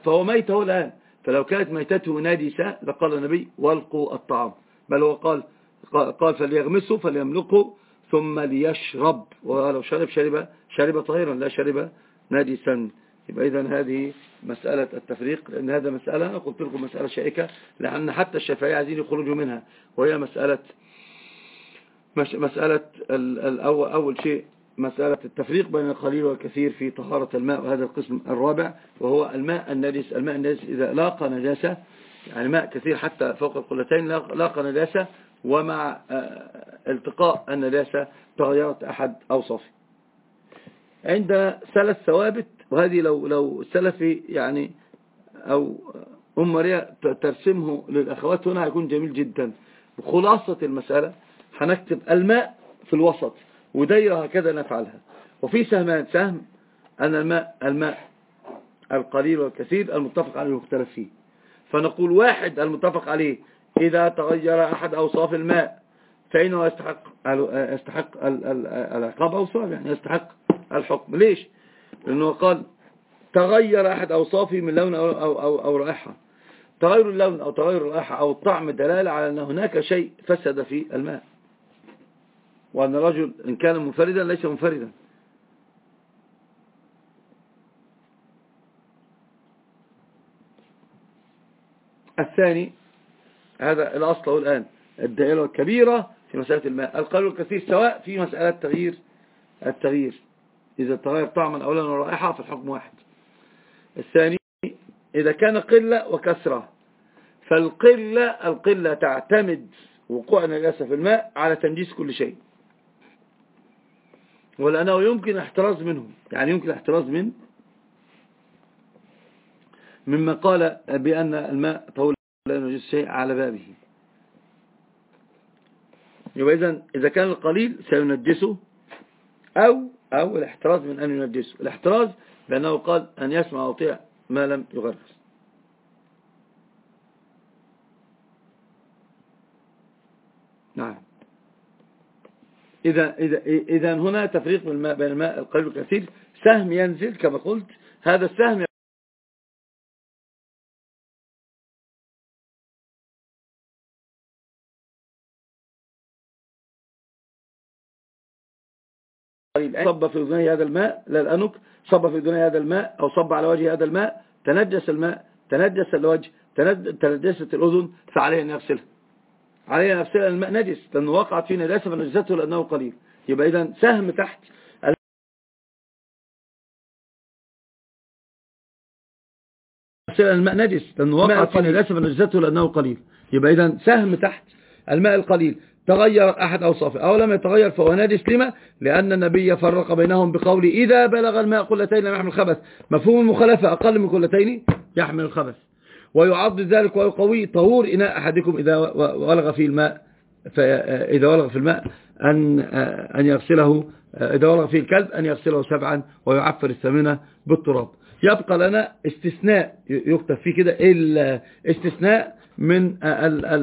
فهو ميت هو الآن. فلو كانت ميتته نجسة لقال النبي والقوا الطعام. بل هو قال قال فليغمسه فليملقه ثم ليشرب. ولو شرب شرب شرب طهيرا لا شرب نجسا. يبقى إذن هذه مسألة التفريق لأن هذا مسألة أنا قلت لكم مسألة شائكة لأن حتى الشافعية عايزين يخرجوا منها. وهي مسألة مسألة أول شيء مسألة التفريق بين القليل والكثير في طهارة الماء وهذا القسم الرابع وهو الماء النجس. الماء النجس إذا لاقى نجاسة يعني ماء كثير حتى فوق القلتين لاقى نجاسة ومع آه، التقاء النجاسة تغيرت أحد أوصافه عند ثلاث ثوابت وهذه لو لو سلفي يعني أو أم مريا ترسمه للأخوات هنا هيكون جميل جدا. خلاصة المسألة هنكتب الماء في الوسط ودايرة هكذا نفعلها. وفي سهمان سهم أن الماء الماء القليل والكثير المتفق عليه المختلف فيه. فنقول واحد المتفق عليه إذا تغير أحد أوصاف الماء فإنه يستحق يستحق العقاب أوصاف يعني يستحق الحكم. ليش؟ لأنه قال تغير أحد أوصافه من لون أو, أو, أو, أو رائحة. تغير اللون أو تغير الرائحة أو الطعم دلالة على أن هناك شيء فسد في الماء. وأن الرجل إن كان منفردا ليس منفردا. الثاني هذا الأصل الآن الدائرة الكبيرة في مسألة الماء القليل الكثير سواء في مسألة تغيير التغيير. إذا تغير طعما أو لون ورائحة فالحكم واحد. الثاني إذا كان قلة وكسرة فالقلة القلة تعتمد وقوع النجاسة في الماء على تنجيس كل شيء. ولأنه يمكن احتراز منه يعني يمكن احتراز من مما قال بأن الماء طول لا ينجس شيء على بابه. إذن إذا كان القليل سينجسه أو أو الاحتراز من أن ينجسه. الاحتراز لأنه قال أن يسمع وطيع ما لم يغرس. نعم. إذا, إذا, إذا هنا تفريق بين الماء القليل والكثير. سهم ينزل كما قلت. هذا السهم صب في أذني هذا الماء لا الأنك صب في أذني هذا الماء أو صب على وجه هذا الماء تنجس الماء تنجس الوجه تنجست الأذن فعليه أن يغسلها عليه أن يغسلها الماء نجس لأنه وقعت فيه نجاسة فنجسته لأنه قليل. يبقى إذا سهم تحت الماء نجس لأنه وقعت فيه نجاسة فنجسته لأنه قليل. يبقى إذا سهم تحت الماء القليل. تغير أحد أوصافه. أو لم يتغير فهو نجس لما؟ لأن النبي فرق بينهم بقول إذا بلغ الماء قلتين لم يحمل الخبث. مفهوم المخالفة أقل من قلتين يحمل الخبث. ويعض ذلك ويقوي طهور إناء أحدكم إذا ولغ فيه الماء. فإذا ولغ في الماء أن, أن يغسله إذا ولغ فيه الكلب أن يغسله سبعا ويعفر الثامنة بالتراب. يبقى لنا استثناء يكتب فيه كده إلا استثناء من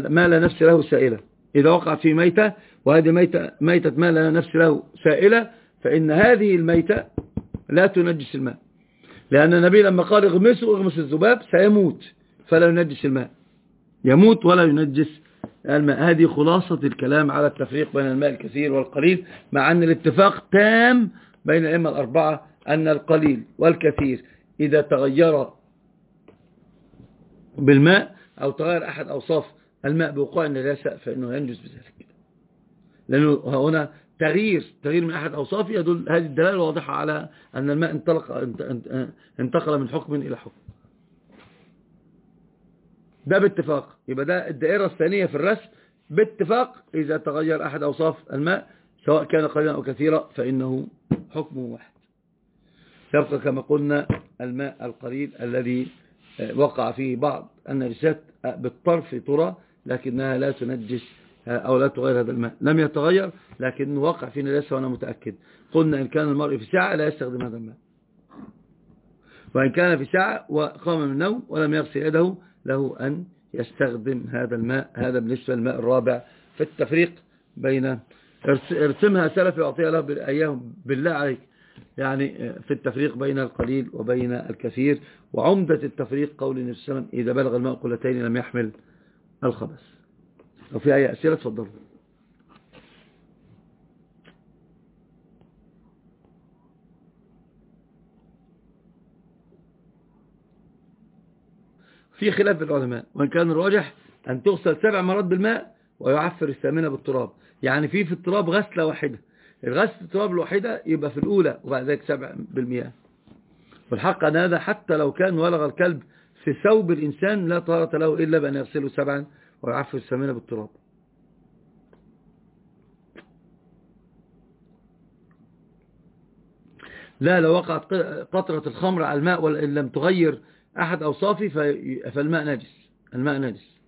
ما لا نفس له سائلة. إذا وقعت في ميتة وهذه ميتة, ميتة ما لا نفس له سائلة فإن هذه الميتة لا تنجس الماء. لأن النبي لما قال اغمسوا اغمس الذباب سيموت فلا ينجس الماء. يموت ولا ينجس الماء. هذه خلاصة الكلام على التفريق بين الماء الكثير والقليل مع أن الاتفاق تام بين الأئمة الأربعة أن القليل والكثير إذا تغير بالماء أو تغير أحد أوصاف الماء بوقوع النجاسة فإنه ينجز بذلك. لأنه هنا تغيير تغيير من أحد أوصافه يدل هذه الدلالة واضحة على أن الماء انطلق انتقل من حكم إلى حكم. ده باتفاق. يبقى ده الدائرة الثانية في الرسم. باتفاق إذا تغير أحد أوصاف الماء سواء كان قليلا أو كثيرا فإنه حكم واحد. يبقى كما قلنا الماء القليل الذي وقع فيه بعض النجسات بالطرف ترى لكنها لا تنجس أو لا تغير هذا الماء. لم يتغير لكن وقع في نجاسة وأنا متأكد. قلنا إن كان المرء في ساعة لا يستخدم هذا الماء. وإن كان في ساعة وقام من النوم ولم يغسل يده له أن يستخدم هذا الماء. هذا بالنسبة للماء الرابع في التفريق بين ارسمها سلف يعطيها له بالأيام بالله عليك. يعني في التفريق بين القليل وبين الكثير. وعمدة التفريق قول النبي صلى الله عليه وسلم إذا بلغ الماء قلتين لم يحمل الخبث. لو في أي أسئلة تفضلوا في خلاف العلماء. وإن كان الراجح أن تغسل سبع مرات بالماء ويعفر الثامنة بالتراب. يعني في في التراب غسلة واحدة. الغسل التراب الوحيدة يبقى في الأولى وبعد ذلك سبع بالمياه. والحق أن هذا حتى لو كان ولغ الكلب في ثوب الإنسان لا طهارة له إلا بأن يغسله سبعا ويعفر الثامنة بالتراب. لا لو وقعت قطرة الخمر على الماء وإن لم تغير أحد أوصافه فالماء نجس الماء نجس.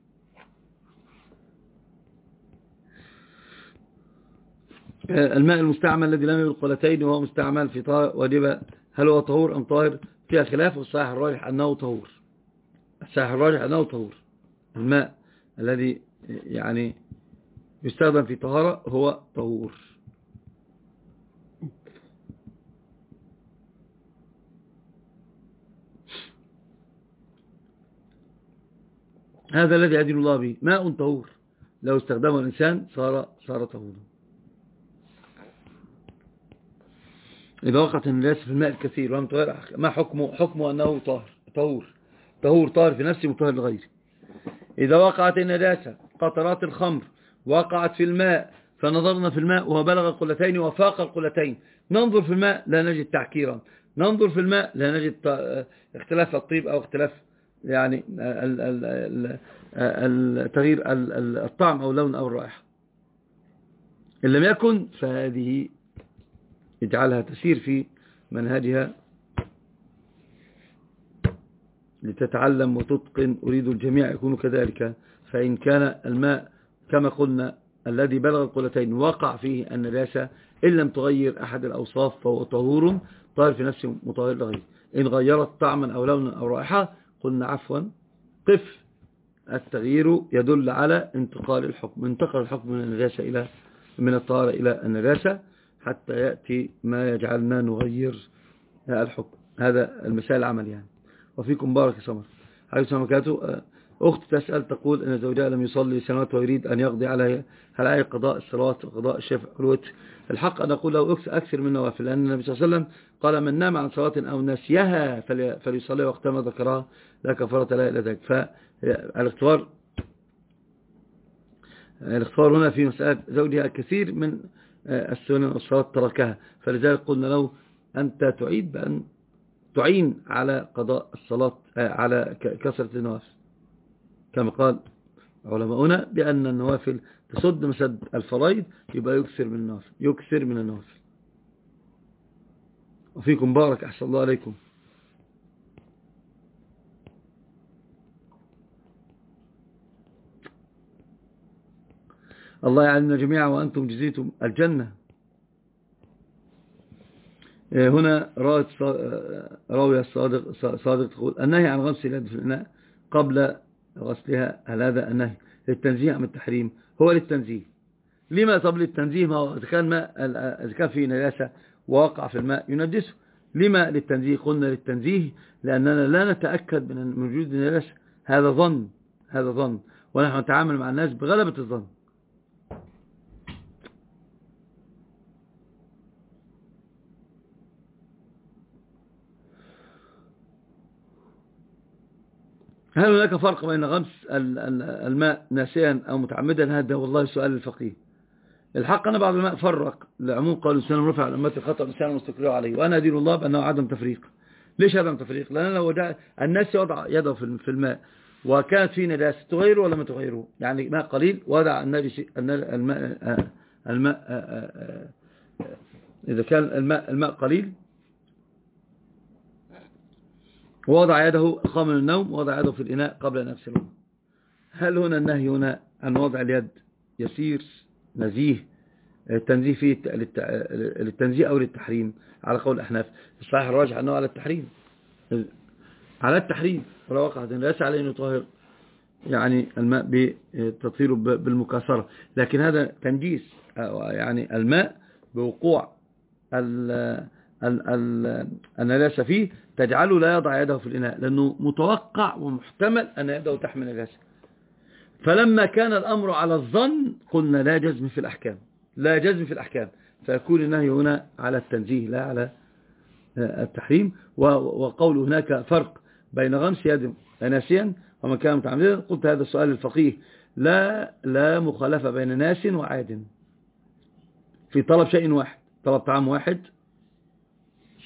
الماء المستعمل الذي لم يبلغ قلتين وهو مستعمل في طهر وجب هل هو طهور أم طاهر؟ فيها خلاف والصحيح الراجح أنه طهور. الصحيح الراجح أنه طهور الماء الذي يعني يستخدم في طهارة هو طهور. هذا الذي يدين الله به. ماء طهور. لو استخدمه الإنسان صار صار طهورا. إذا وقعت النجاسة في الماء الكثير ما حكمه حكمه أنه طاهر طهور. طهور طاهر في نفسه وطاهر لغيره إذا وقعت النجاسة قطرات الخمر وقعت في الماء فنظرنا في الماء وهو بلغ القلتين وفاق القلتين. ننظر في الماء لا نجد تعكيرا. ننظر في الماء لا نجد اختلاف الطيب أو اختلاف يعني تغيير الطعم أو اللون أو الرائحة. إن لم يكن فهذه اجعلها تسير في منهجها لتتعلم وتتقن أريد الجميع يكونوا كذلك. فإن كان الماء كما قلنا الذي بلغ القلتين وقع فيه النجاسة إن لم تغير أحد الأوصاف فهو طهور طاهر في نفسه مطهر لغيره إن غيرت طعما أو لونا أو رائحة قلنا عفوا قف. التغيير يدل على انتقال الحكم انتقل الحكم من النجاسة إلى من الطهارة إلى النجاسة حتى يأتي ما يجعلنا نغير الحكم هذا المثال العمل يعني. وفيكم بارك سمر. حيث سمكاته أخت تسأل تقول أن زوجها لم يصلي سنوات ويريد أن يقضي على هل عليه قضاء الصلوات وقضاء الشفع والوتر؟ الحق أن أقول له أكثر من نوافل لأن النبي صلى الله عليه وسلم قال من نام عن صلاة أو نسيها فليصلي وقت ما ذكرها لا كفارة لا إلى ذلك. فالاختبار الاختبار هنا في مسألة زوجها كثير من السنن والصلاة تركها. فلذلك قلنا له أنت تعيد بأن تعين على قضاء الصلاة على كسرة النوافل كما قال علماؤنا بأن النوافل تسد مسد الفرائض يبقى يكثر من النافل يكثر من النافل وفيكم بارك أحسن الله عليكم. الله يعلمنا جميعا وأنتم جزيتم الجنة. هنا راوية الصادق صادق تقول النهي عن غمس اليد في الإناء قبل غسلها هل هذا النهي للتنزيه عن التحريم؟ هو للتنزيه. لما طب للتنزيه؟ ما هو إذا كان, ماء إذا كان فيه نجاسة ووقع في الماء ينجسه. لما للتنزيه؟ قلنا للتنزيه لأننا لا نتأكد من وجود النجاسة. هذا ظن هذا ظن. ونحن نتعامل مع الناس بغلبة الظن. هل هناك فرق بين غمس الماء ناسيا أو متعمدا؟ هذا والله سؤال الفقيه. الحق أنا بعض الماء فرق. لعموم قالوا السلام رفع الأمات الخطأ الإنسان المستقر عليه. وأنا أدين الله بأنه عدم تفريق. ليش عدم تفريق؟ لأن لو الناس وضع يده في الماء وكانت فيه نجاسة تغيره ولا ما تغيره يعني ماء قليل وضع النبي الماء الماء إذا كان الماء الماء قليل ووضع يده قام من النوم ووضع يده في الإناء قبل أن يغسله. هل هنا النهي هنا عن وضع اليد يسير نزيه التنزيه فيه للتنزيه أو للتحريم؟ على قول الأحناف الصحيح الراجح أنه على التحريم. على التحريم. ولو وقعت ليس عليه أن يطهر يعني الماء بتطهيره بالمكاثرة. لكن هذا تنجيس يعني الماء بوقوع النجاسة فيه تجعله لا يضع يده في الإناء لأنه متوقع ومحتمل أن يده تحمل نجاسة فلما كان الأمر على الظن قلنا لا جزم في الأحكام. لا جزم في الأحكام. فيكون النهي هنا على التنزيه لا على التحريم. وقول هناك فرق بين غمس يد ناسيا ومن كان متعمدا. قلت هذا السؤال الفقيه. لا لا مخالفة بين ناس وعاد. في طلب شيء واحد طلب طعام واحد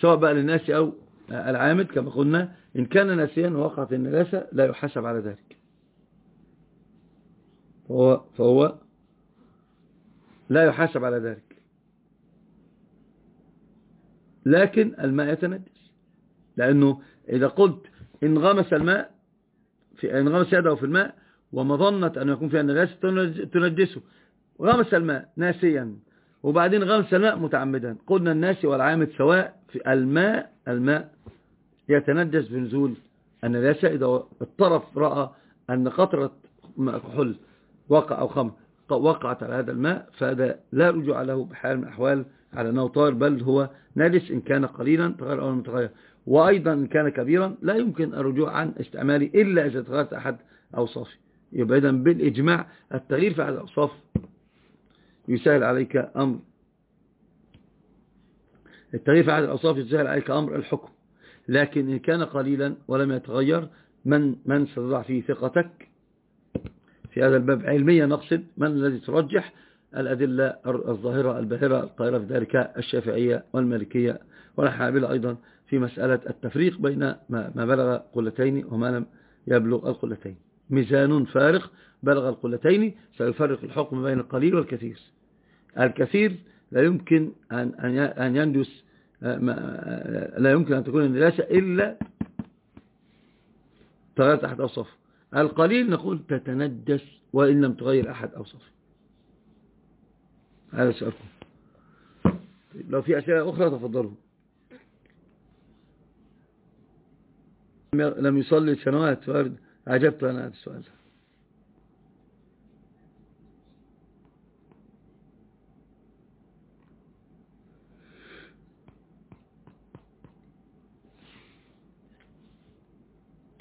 سواء بقى للناس أو العامد كما قلنا إن كان ناسيا ووقعت النجاسة لا يحاسب على ذلك. فهو, فهو لا يحاسب على ذلك. لكن الماء يتنجس. لأنه إذا قلت إن غمس الماء في إن غمس يده في الماء ومظنة أن يكون فيها النجاسة تنجسه. غمس الماء ناسيا. وبعدين غمس الماء متعمدا. قلنا الناس والعامد سواء في الماء الماء يتنجس بنزول النجاسة إذا الطرف رأى أن قطرة كحول وقع أو خمر وقعت على هذا الماء فهذا لا رجوع له بحال من الأحوال على أنه طار بل هو نجس إن كان قليلا تغير أو متغير وأيضا إن كان كبيرا لا يمكن الرجوع عن استعماله إلا إذا تغيرت أحد أوصافه. يبقى إذن بالإجماع التغيير في هذه الأوصاف يسهل عليك أمر. التغيير في هذه الأوصاف يسهل عليك أمر الحكم لكن إن كان قليلا ولم يتغير من من ستضع فيه ثقتك؟ في هذا الباب علميا نقصد من الذي ترجح؟ الأدلة الظاهرة الباهرة القائلة في ذلك الشافعية والمالكية والحابلة أيضا في مسألة التفريق بين ما بلغ قلتين وما لم يبلغ القلتين. ميزان فارق بلغ القلتين سيفرق الحكم بين القليل والكثير. الكثير لا يمكن أن يندس لا يمكن أن تكون النجاسة إلا تغير تحت أوصاف. القليل نقول تتنجس وإن لم تغير أحد أوصاف. هذا سؤالكم. لو في أسئلة أخرى تفضلوا. لم يصلي سنوات عجبت أنا هذا السؤال.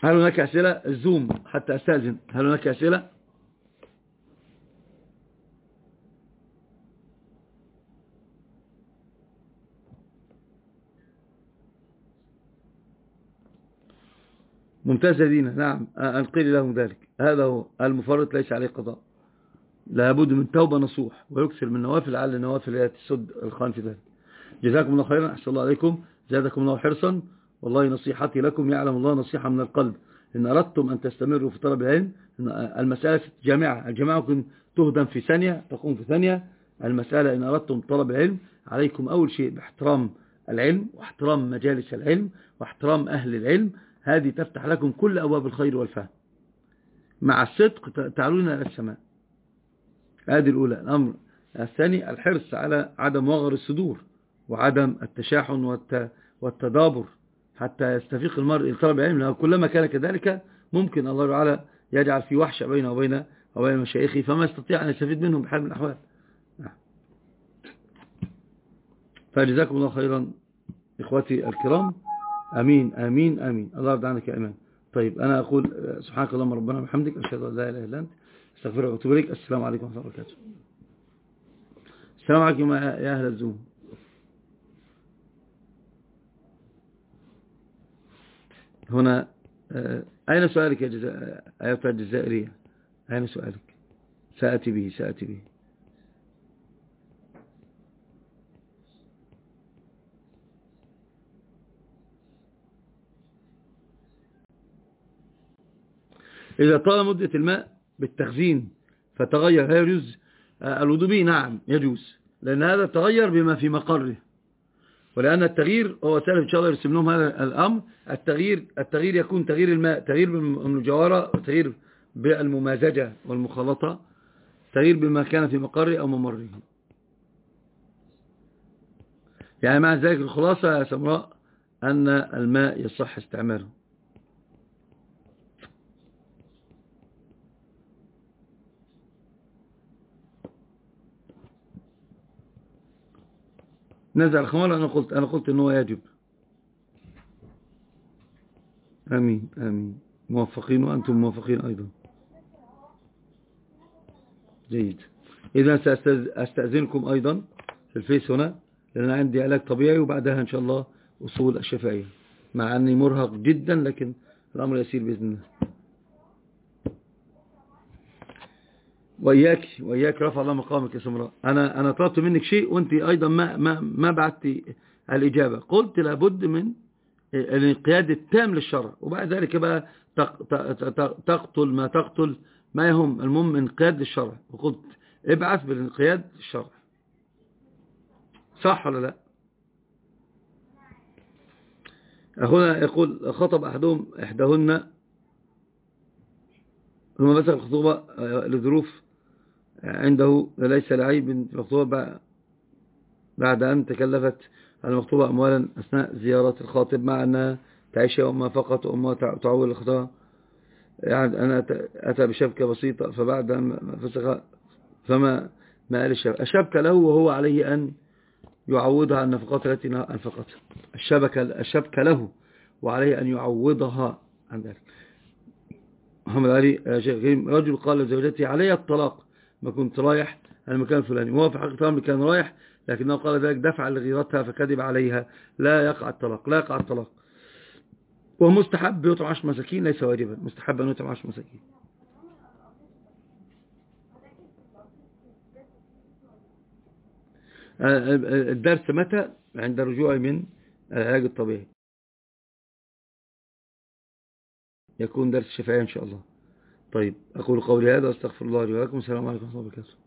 هل هناك أسئلة؟ الزوم حتى أستأذن. هل هناك أسئلة؟ ممتاز دينا نعم أنقل لهم ذلك. هذا هو المفرط ليس عليه قضاء. لابد من توبة نصوح ويكثر من نوافل لعل النوافل هي تسد الخان في ذلك. جزاكم الله خيرا أحسن الله عليكم. زادكم الله حرصا. والله نصيحتي لكم يعلم الله نصيحة من القلب. إن أردتم أن تستمروا في طلب العلم المسألة جامعة الجامعة ممكن تهدم في ثانية تقوم في ثانية. المسألة إن أردتم طلب العلم عليكم أول شيء باحترام العلم واحترام مجالس العلم واحترام أهل العلم. هذه تفتح لكم كل أبواب الخير والفهم. مع الصدق تعلون إلى السماء. هذه الأولى. الأمر الثاني الحرص على عدم وغر الصدور وعدم التشاحن والتدابر حتى يستفيق المرء إلى طلب العلم. لأنه كلما كان كذلك ممكن الله تعالى يجعل في وحشة بينه وبين وبين مشايخه فما يستطيع أن يستفيد منهم بحال من الأحوال. نعم. فجزاكم الله خيرا إخوتي الكرام. أمين أمين أمين. الله يرضى عنك يا إمام طيب أنا أقول سبحانك اللهم ربنا وبحمدك أشهد أن لا إله إلا أنت أستغفرك وأتوب إليك. السلام عليكم ورحمة الله وبركاته. السلام عليكم يا أهل الزوم. هنا آه، أين سؤالك يا جزائر أيها الجزائرية؟ أين سؤالك؟ سأتي به سأتي به. إذا طال مدة الماء بالتخزين فتغير هل يجوز آه، الوضوء به. نعم يجوز لأن هذا تغير بما في مقره. ولأن التغيير هو سالف إن شاء الله يرسم لهم هذا الأمر التغيير التغيير يكون تغيير الماء تغيير بالمجاورة وتغيير بالممازجة والمخالطة تغيير بما كان في مقره أو ممره. يعني مع ذلك الخلاصة يا سمراء أن الماء يصح استعماله. نزع الخمار أنا قلت أنا قلت أنه يجب. آمين آمين. موفقين وأنتم موفقين أيضا. جيد. إذا سأستأذنكم أيضا في الفيس هنا لأن عندي علاج طبيعي وبعدها إن شاء الله أصول الشفائية. مع أني مرهق جدا لكن الأمر يسير بإذن الله. وإياك وإياك رفع الله مقامك يا سمراء. أنا أنا طلبت منك شيء وأنت أيضا ما ما ما بعثتي الإجابة. قلت لابد من الانقياد التام للشرع. وبعد ذلك بقى تقتل ما تقتل ما يهم المهم انقياد للشرع. وقلت ابعث بالانقياد للشرع. صح ولا لا؟ أخونا يقول خطب أحدهم إحداهن ثم مسك الخطوبة لظروف عنده ليس لعيب المخطوبة بعد أن تكلفت المخطوبة أموالا أثناء زيارة الخاطب مع أنها تعيش يومها فقط وأمها تعول الخطوبة يعني أنا أتى بشبكة بسيطة فبعد فسخ فما ما قال الشبكة. الشبكة له وهو عليه أن يعوضها عن النفقات التي أنفقتها الشبكة, الشبكة له وعليه أن يعوضها. عن ذلك. محمد علي رجل قال لزوجته علي الطلاق. ما كنت رايح المكان الفلاني وهو في حقيقة الأمر كان رايح لكنه قال ذلك دفع لغيرتها فكذب عليها. لا يقع الطلاق لا يقع الطلاق. ومستحب يطعم عشر مساكين ليس واجبا. مستحب أن يطعم عشر مساكين. الدرس متى؟ عند رجوعي من العلاج الطبيعي. يكون درس شفاية إن شاء الله. طيب أقول قولي هذا وأستغفر الله لي ولكم. السلام عليكم ورحمة الله وبركاته.